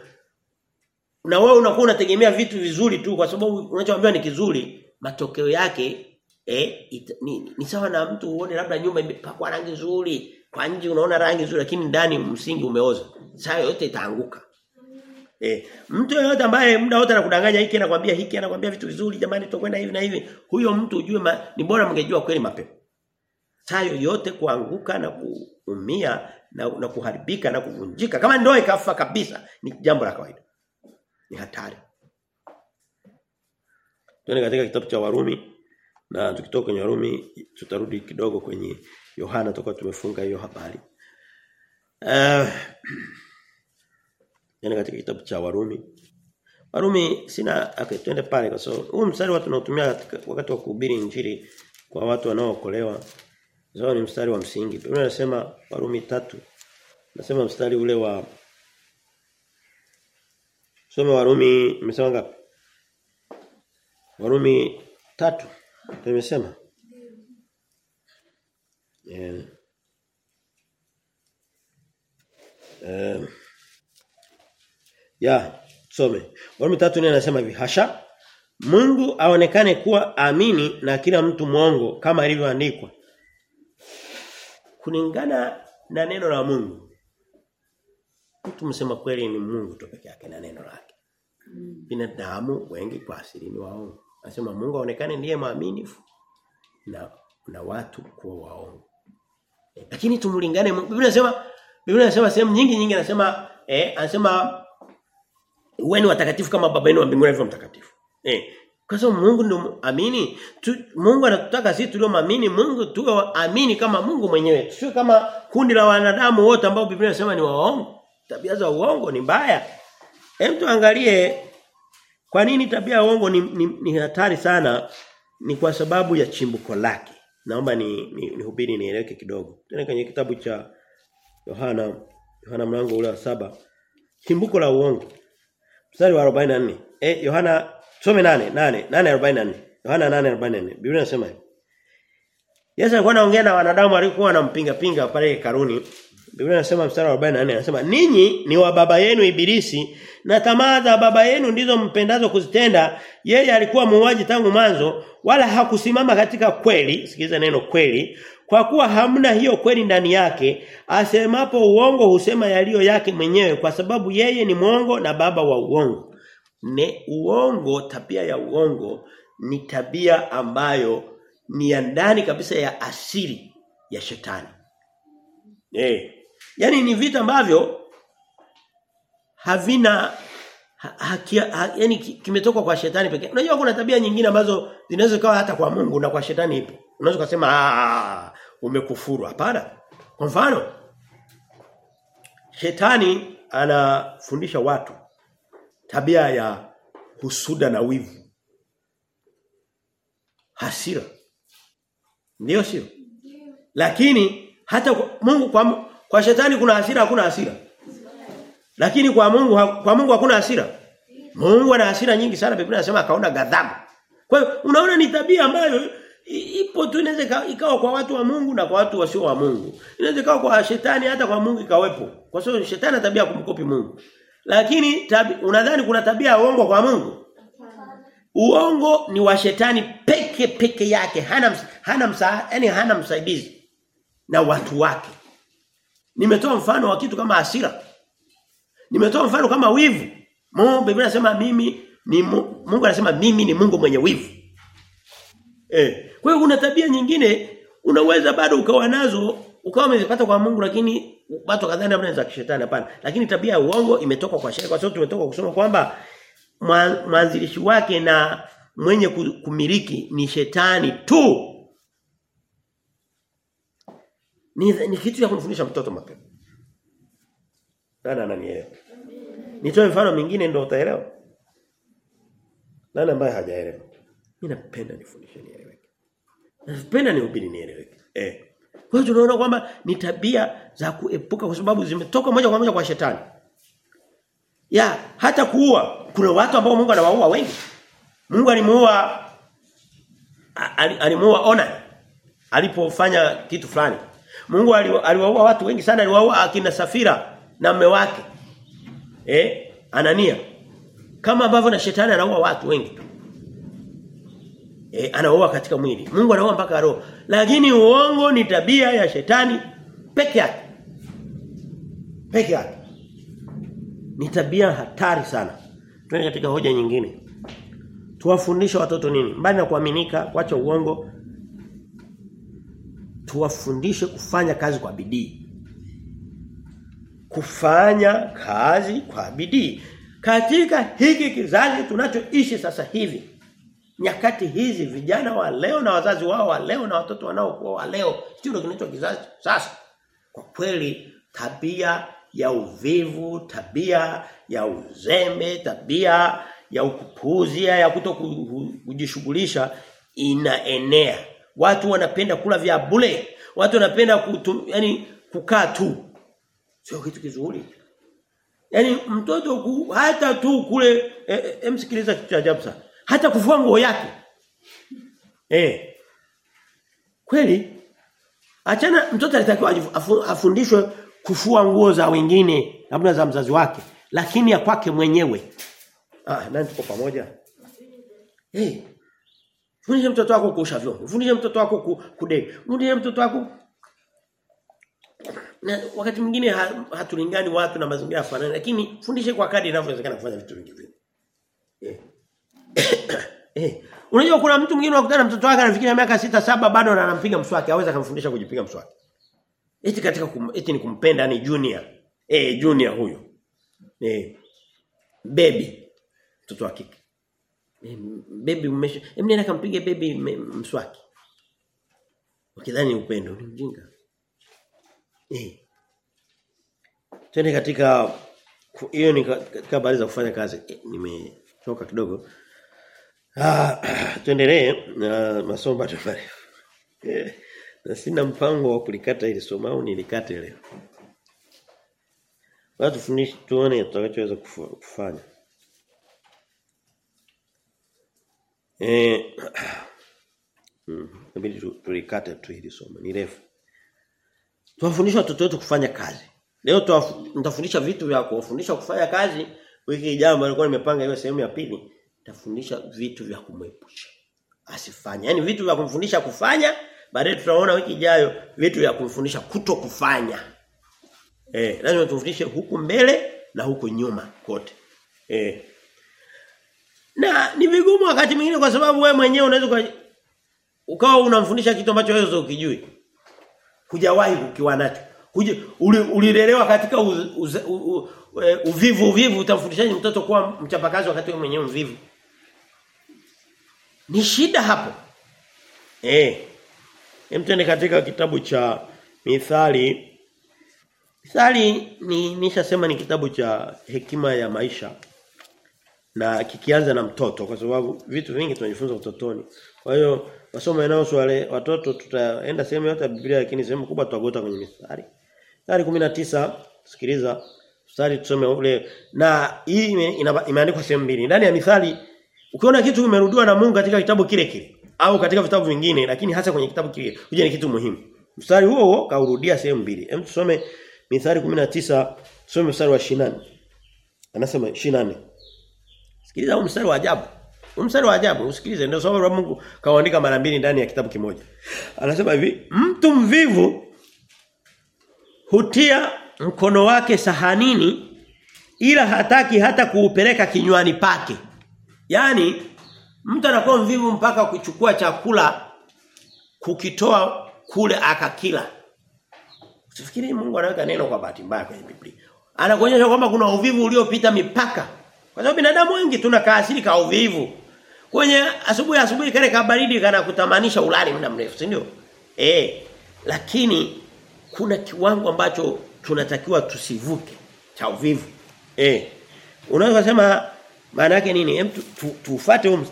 na wewe unakuwa unategemea vitu vizuri tu kwa sababu unachoambiwa ni kizuri matokeo yake eh it, ni, ni sawa na mtu uone labda nyumba imepakwa rangi nzuri kwa nje unaona rangi nzuri lakini ndani msingi umeoza. Saa yote itaanguka. Eh, mtu yeyote ambaye muda wote anakudanganya hiki anakuambia hiki anakuambia vitu vizuri jamani tutakwenda hivi na hivi huyo mtu ujue ma, ni bora mngejua kweli mapema. Saa yote kuanguka na kuumia na, na kuharibika na kuvunjika kama ndoa ikafa kabisa ni jambo la kawaida. Ni hatari. Tuende katika kitabu cha Warumi na tukitoka kwenye Warumi tutarudi kidogo kwenye Yohana tokao tumefunga hiyo habari. Uh, (clears throat) katika kitabu cha Warumi. Warumi sina okay, twende pale kwa sababu so, huu mstari watu tunaotumia wakati wa kuhubiri injili kwa watu wanaookolewa. Zao ni mstari wa msingi. Biblia inasema Warumi tatu Nasema mstari ule wa Soma Warumi nimesema ngapi? Warumi tatu Tumesema? Yeah. Um, ya, some. Warumi tatu nne anasema hivi, hasha Mungu aonekane kuwa amini na kila mtu mwongo kama ilivyoandikwa. Kulingana na neno la Mungu. Mtu msema kweli ni Mungu tu peke yake na neno lake. Binadamu wengi kwa asili ni waongo. Anasema Mungu aonekane ndiye mwaminifu na na watu kuwa waongo. Lakini tumlingane. Biblia inasema Biblia inasema sehemu nyingi nyingi anasema eh anasema Uweni watakatifu kama baba yenu wa mbinguni alivyo mtakatifu. Eh. Kwa sababu Mungu ndio amini. Tu, Mungu anatutaka sisi tuliomwamini Mungu tuwe amini kama Mungu mwenyewe. Sio kama kundi la wanadamu wote ambao Biblia inasema ni waongo. Tabia za uongo ni mbaya. Hem tuangalie kwa nini tabia ya uongo ni, ni, ni hatari sana? Ni kwa sababu ya chimbuko lake. Naomba ni nihubiri ni nieleweke kidogo. Tena kwenye kitabu cha Yohana Yohana mlango ule wa saba Chimbuko la uongo. Mstari wa 44. Eh Yohana some 8 8 8:44. Yohana 8:44. Biblia inasema hivi. Yesu alikuwa anaongea na wanadamu walikuwa wanampinga pinga pale karuni. Biblia inasema mstari wa 44 anasema ninyi ni wa baba yenu ibilisi na tamaa za baba yenu ndizo mpendazo kuzitenda. Yeye alikuwa muuaji tangu mwanzo wala hakusimama katika kweli, sikiliza neno kweli, kwa kuwa hamna hiyo kweli ndani yake, asemapo uongo husema yaliyo yake mwenyewe kwa sababu yeye ni mwongo na baba wa uongo. Ne uongo, tabia ya uongo ni tabia ambayo ni ya ndani kabisa ya asili ya shetani. Eh. Yaani ni vita ambavyo havina ha, ha, ha, yani kimetoka kwa shetani pekee. Unajua kuna tabia nyingine ambazo zinaweza kawa hata kwa Mungu na kwa shetani ipo. Unaweza kusema ah umekufuru. Hapana. Kwa mfano shetani anafundisha watu tabia ya husuda na wivu. Hasira. Ndio sio? Lakini hata kwa, Mungu kwa kwa shetani kuna hasira hakuna hasira. Lakini kwa Mungu kwa Mungu hakuna hasira. Mungu ana hasira nyingi sana Biblia inasema akaona ghadhabu. Kwa hiyo unaona ni tabia ambayo ipo tu inaweza ikawa kwa watu wa Mungu na kwa watu wasio wa Mungu. Inaweza ikawa kwa shetani hata kwa Mungu ikawepo. Kwa sababu shetani ana tabia kumkopi Mungu. Lakini tabi, unadhani kuna tabia ya uongo kwa Mungu? Uongo ni wa shetani peke peke yake. Hana hana msa, hana msaidizi na watu wake. Nimetoa mfano wa kitu kama hasira. Nimetoa mfano kama wivu. Mungu Biblia inasema mimi ni Mungu anasema mimi ni Mungu mwenye wivu. Eh. Kwa hiyo kuna tabia nyingine unaweza bado ukawa nazo ukawa umezipata kwa Mungu lakini watu kadhani hapo za kishetani hapana. Lakini tabia ya uongo imetoka kwa shetani kwa sababu tumetoka kusoma kwamba mwanzilishi wake na mwenye kumiliki ni shetani tu. Ni, ni kitu cha kumfundisha mtoto mapema. Nani ananielewa? Nitoe mfano mwingine ndio utaelewa. Nani ambaye hajaelewa? Mimi napenda nifundishe nieleweke. Napenda nihubiri nieleweke. Eh. Kwa hiyo tunaona kwamba ni tabia za kuepuka kwa sababu zimetoka moja kwa moja kwa shetani. Ya, hata kuua kuna watu ambao Mungu anawaua wengi. Mungu alimuua alimuua Ona alipofanya kitu fulani. Mungu aliwaua watu wengi sana, aliwaua akina Safira na mume wake. Eh? Anania. Kama ambavyo na shetani anaua watu wengi tu. Eh, anaua katika mwili. Mungu anaua mpaka roho. Lakini uongo ni tabia ya shetani peke yake. Peke yake. Ni tabia hatari sana. Twende katika hoja nyingine. Tuwafundishe watoto nini? Mbali na kuaminika, kuacha uongo, tuwafundishe kufanya kazi kwa bidii. Kufanya kazi kwa bidii. Katika hiki kizazi tunachoishi sasa hivi, nyakati hizi vijana wa leo na wazazi wao wa leo na watoto wanaokuwa wa leo sio kinaitwa kizazi sasa kwa kweli tabia ya uvivu tabia ya uzembe tabia ya ukupuzia ya kuto kujishughulisha inaenea watu wanapenda kula vya bure watu wanapenda kutum, yani kukaa tu sio kitu kizuri Yaani mtoto ku, hata tu kule eh, eh, msikiliza kitu cha ajabu sana hata kufua nguo yake. Eh. Kweli? Achana mtoto alitakiwa afundishwe kufua nguo za wengine, labda za mzazi wake, lakini ya kwake mwenyewe. Ah, nani tuko pamoja? Eh. Hey. Fundisha mtoto wako kuosha vyombo. Fundisha mtoto wako kudeki. Fundisha mtoto wako na wakati mwingine hatulingani watu na mazingira yafanana lakini fundishe kwa kadri inavyowezekana kufanya vitu vingi vingi. Eh. (coughs) eh. Unajua kuna mtu mwingine unakutana mtoto wake anafikia miaka sita saba bado anampiga mswaki, hawezi kumfundisha kujipiga mswaki. Eti katika kum, eti ni kumpenda ni junior. Eh junior huyo. Eh baby mtoto wa kike. Eh, baby umesha. Hebu nenda kampige baby mswaki. Ukidhani upendo ni mjinga. Eh. Twende katika hiyo ni katika habari za kufanya kazi. Eh, nimechoka kidogo. Ah, (clears throat) tuendelee na masomo bado marefu. Eh, na sina mpango wa kulikata ili somo au nilikate leo. Watu fundishi tuone tutakachoweza kufanya. Eh (clears throat) mm, inabidi tulikate tu hili somo ni refu. Tuwafundisha watoto wetu kufanya kazi. Leo nitafundisha vitu vya kuwafundisha kufanya kazi. Wiki ijayo nilikuwa nimepanga hiyo sehemu ya pili. Nitafundisha vitu vya kumwepusha. Asifanye. Yaani vitu vya kumfundisha kufanya, baadaye tutaona wiki ijayo vitu vya kumfundisha kuto kufanya. Eh, lazima tufundishe huku mbele na huku nyuma kote. Eh. Na ni vigumu wakati mwingine kwa sababu wewe mwenyewe unaweza ukawa unamfundisha kitu ambacho wewe ukijui. Hujawahi kukiwa nacho. Ulilelewa katika u, u, u, u, uvivu uvivu utamfundishaje mtoto kuwa mchapakazi wakati wewe mwenyewe mvivu? Ni shida hapo. Eh. Hem katika kitabu cha Mithali Mithali ni nishasema ni kitabu cha hekima ya maisha. Na kikianza na mtoto kwa sababu vitu vingi tunajifunza utotoni. Kwa hiyo masomo yanayohusu wale watoto tutaenda sehemu yote ya Biblia lakini sehemu kubwa tutagota kwenye mistari. Mstari 19 sikiliza Mstari tusome ule na hii ime- imeandikwa sehemu mbili. Ndani ya mithali ukiona kitu kimerudiwa na Mungu katika kitabu kile kile au katika vitabu vingine lakini hasa kwenye kitabu kile huje ni kitu muhimu. Mstari huo huo kaurudia sehemu mbili. Hem tusome Mithali 19 tusome mstari wa 28. Anasema 28. Sikiliza huu mstari wa ajabu. Huu mstari wa ajabu usikilize ndio sababu Mungu kaandika mara mbili ndani ya kitabu kimoja. Anasema hivi, mtu mvivu hutia mkono wake sahanini ila hataki hata kuupeleka kinywani pake. Yaani mtu anakuwa mvivu mpaka kuchukua chakula kukitoa kule akakila. Usifikiri Mungu anaweka neno kwa bahati mbaya kwenye Biblia. Anakuonyesha kwamba kuna uvivu uliopita mipaka. Kwa sababu binadamu wengi tuna kaasili ka uvivu. Kwenye asubuhi asubuhi kale ka baridi kana kutamanisha ulali muda mrefu, si ndio? Eh, lakini kuna kiwango ambacho tunatakiwa tusivuke cha uvivu. Eh. Unaweza kusema maana yake nini? Hem tu- tu- tufuate ms-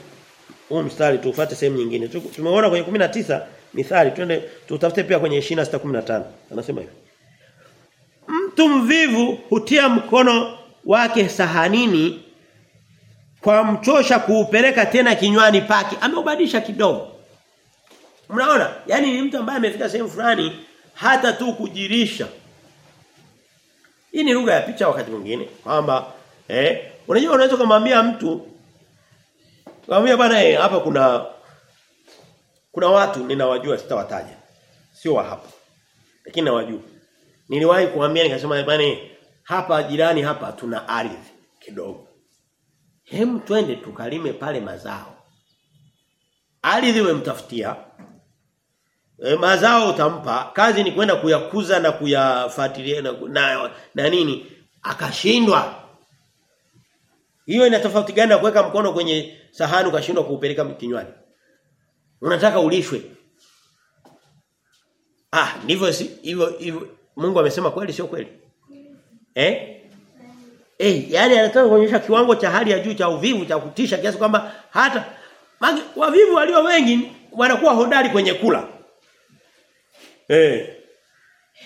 huu mstari tufuate sehemu nyingine. Tumeona kwenye 19 mithali twende tutafute pia kwenye 26:15. Anasema hivi. Mtu mvivu hutia mkono wake sahanini kwa mchosha kuupeleka tena kinywani pake. Ameubadilisha kidogo. Mnaona? yani ni mtu ambaye amefika sehemu fulani hata tu kujirisha. Hii ni lugha ya picha wakati mwingine kwamba eh unajua unaweza kumwambia mtu kumwambia bwana eh hapa kuna kuna watu ninawajua sitawataja. Sio wa hapa. Lakini nawajua. Niliwahi kuambia nikasema bwana hapa jirani hapa tuna ardhi kidogo. Hem twende tukalime pale mazao. Ardhi umemtafutia. E, mazao utampa, kazi ni kwenda kuyakuza na kuyafuatilia na, na, na nini? Akashindwa. Hiyo ina tofauti gani na kuweka mkono kwenye sahani ukashindwa kuupeleka kinywani? Unataka ulishwe. Ah, ndivyo hivyo Mungu amesema kweli sio kweli? Eh? Eh, yani anataka kuonyesha kiwango cha hali ya juu cha uvivu cha kutisha kiasi kwamba hata magi- wavivu walio wengi wanakuwa hodari kwenye kula. Eh.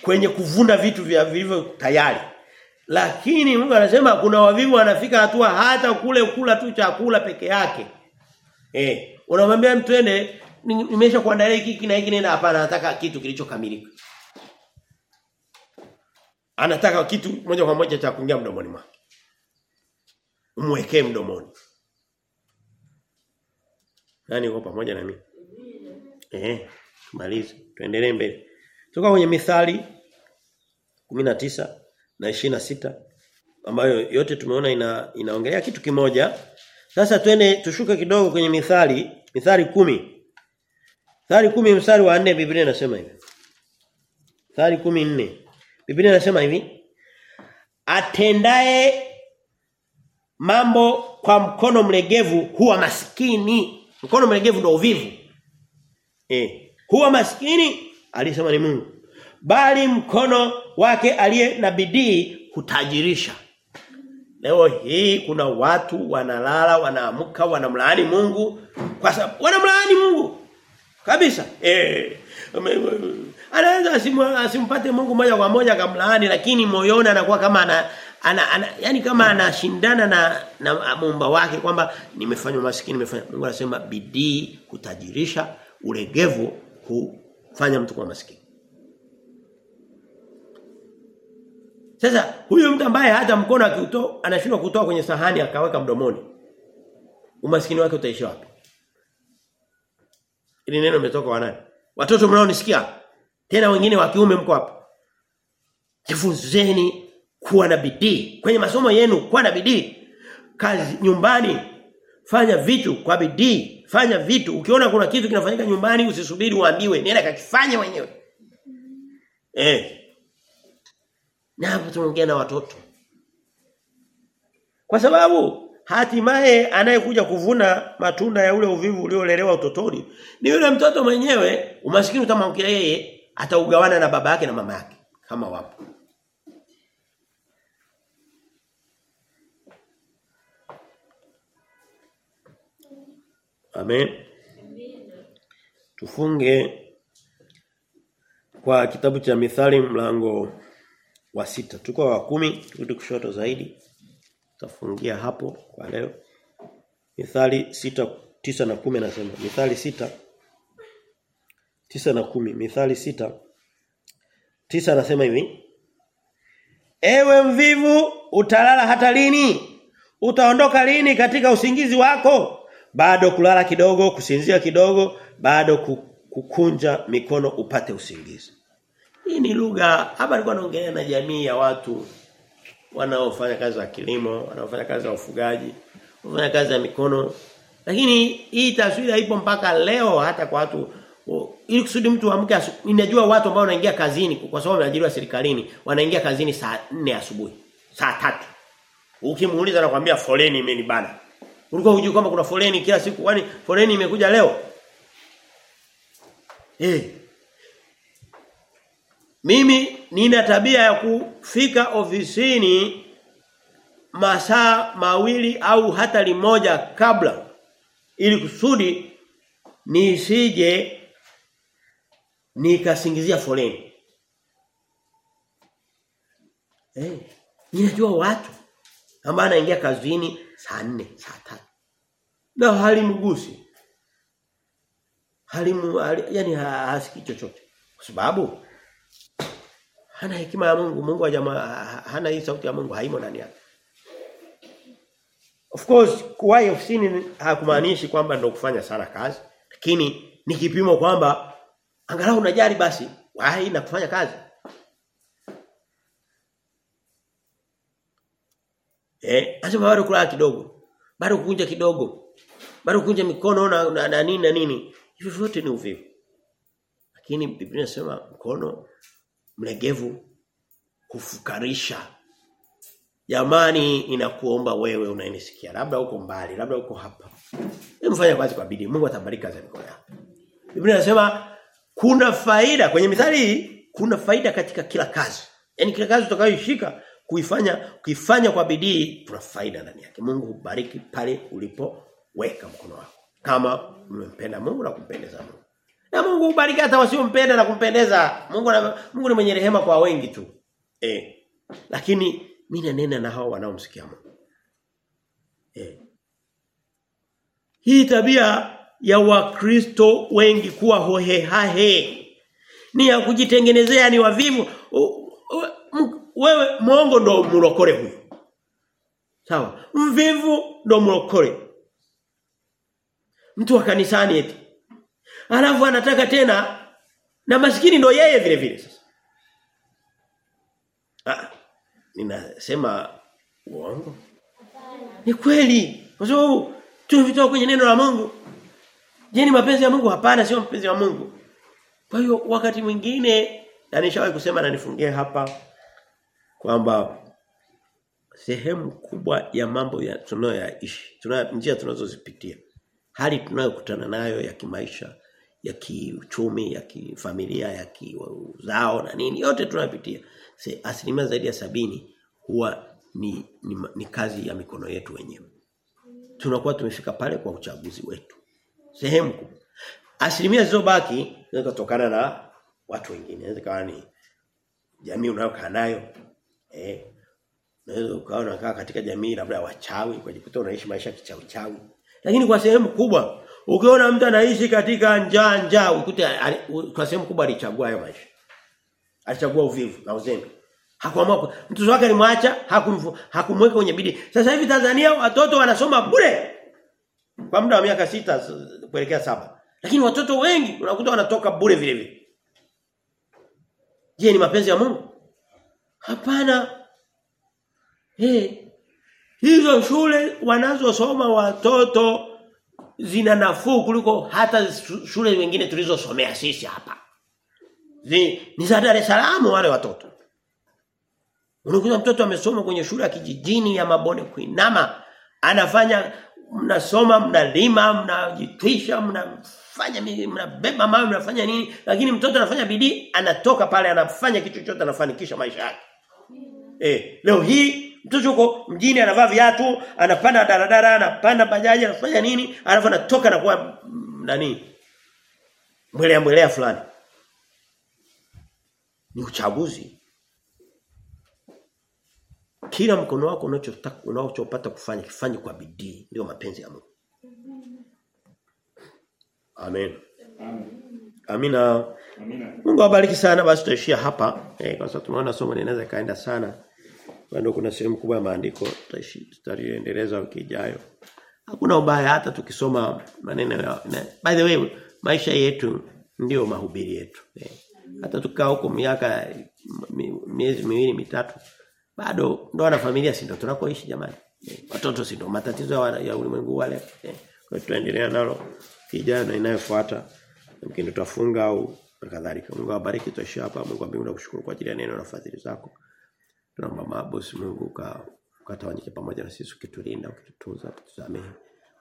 Kwenye kuvuna vitu vya vilivyo tayari. Lakini Mungu anasema kuna wavivu wanafika hatua hata kule kula tu chakula peke yake. Eh, unamwambia mtu ende nimesha kuandalia hiki na hiki nenda hapana anataka kitu kilichokamilika. Anataka kitu moja kwa moja cha kuingia mdomoni mwake. Umwekee mdomoni. Nani uko pamoja na mimi? Eh, tumalize. Tuendelee mbele. Toka kwenye Mithali 19 na 26 ambayo yote tumeona ina inaongelea kitu kimoja. Sasa twende tushuke kidogo kwenye Mithali, Mithali kumi Mithali kumi mstari wa 4 Biblia inasema hivi. Mithali 14. Biblia inasema hivi. Atendaye mambo kwa mkono mlegevu huwa maskini. Mkono mlegevu ndio uvivu. Eh, huwa maskini alisema ni Mungu. Bali mkono wake aliye na bidii hutajirisha. Leo hii kuna watu wanalala, wanaamka, wanamlaani Mungu kwa sababu wanamlaani Mungu. Kabisa. Eh anaweza asimpate Mungu moja kwa moja akamlaani lakini moyoni anakuwa kama ana, ana, ana yani kama anashindana na na muumba wake kwamba nimefanywa maskini nimefanya Mungu anasema bidii hutajirisha ulegevu hufanya mtu kuwa maskini Sasa huyu mtu ambaye hata mkono akiutoa anashindwa kutoa kwenye sahani akaweka mdomoni. Umaskini wake utaisha wapi? Ili neno limetoka kwa nani? Watoto mnaonisikia? Tena wengine wa kiume mko hapa. Jifunzeni kuwa na bidii. Kwenye masomo yenu kuwa na bidii. Kazi nyumbani fanya vitu kwa bidii. Fanya vitu. Ukiona kuna kitu kinafanyika nyumbani usisubiri uambiwe. Nenda kakifanye wenyewe. Eh. Na hapo tunaongea na watoto. Kwa sababu hatimaye anayekuja kuvuna matunda ya ule uvivu uliolelewa utotoni ni yule mtoto mwenyewe umaskini utamwangukia yeye ataugawana na baba yake na mama yake kama wapo. Amen. Tufunge kwa kitabu cha Mithali mlango wa sita. Tuko wa kumi, turudi kushoto zaidi. Tafungia hapo kwa leo. Mithali sita tisa na kumi nasema. Mithali sita tisa na kumi. Mithali sita tisa anasema hivi. Ewe mvivu utalala hata lini? Utaondoka lini katika usingizi wako? Bado kulala kidogo, kusinzia kidogo, bado kukunja mikono upate usingizi. Hii ni lugha hapa alikuwa anaongelea na jamii ya watu wanaofanya kazi za kilimo, wanaofanya kazi za ufugaji, wanaofanya kazi za mikono. Lakini hii taswira ipo mpaka leo hata kwa watu ili kusudi mtu amke ninajua watu ambao wanaingia kazini kwa sababu wameajiriwa serikalini wanaingia kazini saa 4 asubuhi saa 3. ukimuuliza anakuambia foleni imenibana ulikuwa hujui kwamba kuna foleni kila siku kwani foleni imekuja leo? Eh. Mimi nina tabia ya kufika ofisini masaa mawili au hata limoja kabla ili kusudi nisije nikasingizia foleni. Eh, ninajua watu ambao anaingia kazini saa nne saa tatu Na halimgusi. Halimu hali, yani hasiki chochote. Kwa sababu hana hekima ya Mungu, Mungu ajama hana hii sauti ya Mungu haimo ndani yake. Of course kuwahi ofisini hakumaanishi kwamba ndio kufanya sana kazi, lakini ni kipimo kwamba angalau unajali basi wahi na kufanya kazi. Eh, anasema bado kulala kidogo. Bado kukunja kidogo. Bado kukunja mikono na, na, na nini na nini. Hivyo vyote ni uvivu. Lakini Biblia inasema mkono mlegevu kufukarisha. Jamani inakuomba wewe unanisikia. Labda uko mbali, labda uko hapa. Mfanye kazi kwa bidii. Mungu atabariki kazi yako. Biblia inasema kuna faida kwenye mithali hii kuna faida katika kila kazi. Yaani kila kazi utakayoishika kuifanya kuifanya kwa bidii tuna faida ndani yake. Mungu hubariki pale ulipoweka mkono wako. Kama umempenda Mungu na kumpendeza Mungu. Na Mungu hubariki hata wasiompenda na kumpendeza. Mungu na, Mungu ni mwenye rehema kwa wengi tu. Eh. Lakini mimi nanena na hao wanaomsikia Mungu. Eh. Hii tabia ya wakristo wengi kuwa hohehahe ni ya kujitengenezea ni wavivu wewe mwongo ndo mlokole huyo sawa? Mvivu ndo mlokole mtu wa kanisani eti. Alafu anataka tena na maskini ndo yeye vile vile sasa. Ah ninasema uongo? Ni kweli. Kwa sababu tunavitoa kwenye neno la Mungu. Je, ni mapenzi ya Mungu? Hapana, sio mapenzi ya Mungu. Kwa hiyo wakati mwingine na nishawahi kusema na nifungie hapa kwamba sehemu kubwa ya mambo ya tunayoishi, tuna njia tunazozipitia, hali tunayokutana nayo ya kimaisha, ya kiuchumi, ya kifamilia, ya kiuzao na nini, yote tunapitia. Asilimia zaidi ya sabini huwa ni, ni, ni kazi ya mikono yetu wenyewe. Tunakuwa tumefika pale kwa uchaguzi wetu sehemu kubwa. Asilimia zilizobaki zinatokana na watu wengine. Inaweza ni jamii unayokaa nayo. Eh. Unaweza ukawa unakaa katika jamii labda wachawi, kujikuta unaishi maisha kichawi chawi. Lakini kwa sehemu kubwa ukiona mtu anaishi katika njaa njaa ukute kwa sehemu kubwa alichagua hayo maisha. Alichagua uvivu na uzembe. Hakuamua mtoto wake alimwacha, hakumvu hakumweka kwenye bidii. Sasa hivi Tanzania watoto wanasoma bure kwa muda wa miaka sita kuelekea saba. Lakini watoto wengi unakuta wanatoka bure vile vile. Je, ni mapenzi ya Mungu? Hapana. Eh. Hizo shule wanazosoma watoto zina nafuu kuliko hata shule nyingine tulizosomea sisi hapa. Zi, ni za Dar es Salaam wale watoto. Unakuta mtoto amesoma kwenye shule ya kijijini ya Mabone Kuinama, anafanya mnasoma mnalima mnajitwisha mnafanya mnabeba mawe mnafanya nini lakini mtoto anafanya bidii anatoka pale anafanya kitu chochote anafanikisha maisha yake eh leo hii mtoto yuko mjini anavaa viatu anapanda daladala, anapanda bajaji anafanya nini alafu anatoka na kuwa nani mbelea mbelea fulani ni uchaguzi kila mkono wako unachotaka unachopata kufanya kifanye kwa bidii ndio mapenzi ya Mungu. Amen. Amina. Amina. Mungu awabariki sana basi tutaishia hapa. Eh, kwa sababu tunaona somo linaweza kaenda sana. Bado kuna sehemu kubwa ya maandiko tutaendeleza wiki ijayo. Hakuna ubaya hata tukisoma maneno ya by the way maisha yetu ndiyo mahubiri yetu. Eh. Hata tukaa huko miaka miezi miwili mitatu bado ndoa na familia si ndio tunakoishi jamani. Eh. Watoto si ndio matatizo ya, ulimwengu wale. Eh. Kwa tuendelea nalo kijana na inayofuata. Mkini tutafunga au kadhalika. Mungu awabariki tuishie hapa. Mungu wa mbinguni nakushukuru kwa ajili ya neno na fadhili zako. Tunaomba mabosi Mungu ka ukatawanyike pamoja na sisi ukitulinda, ukitutunza, ukitusamehe.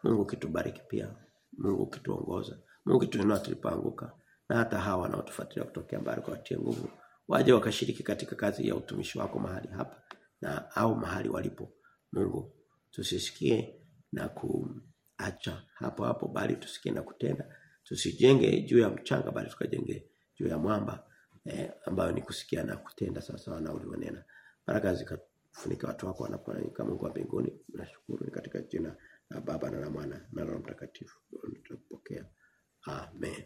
Mungu ukitubariki pia. Mungu ukituongoza. Mungu tuinua tulipoanguka. Na hata hawa wanaotufuatilia kutokea mbali kwa watie nguvu. Waje wakashiriki katika kazi ya utumishi wako mahali hapa na au mahali walipo. Mungu tusisikie na kuacha hapo hapo bali tusikie na kutenda. Tusijenge juu ya mchanga bali tukajenge juu ya mwamba eh, ambayo ni kusikia na kutenda sasa na ulivyonena. Baraka zikafunike watu wako wanapoandika Mungu wa mbinguni. Nashukuru ni katika jina la Baba na la Mwana na Roho Mtakatifu. Tunapokea. Amen.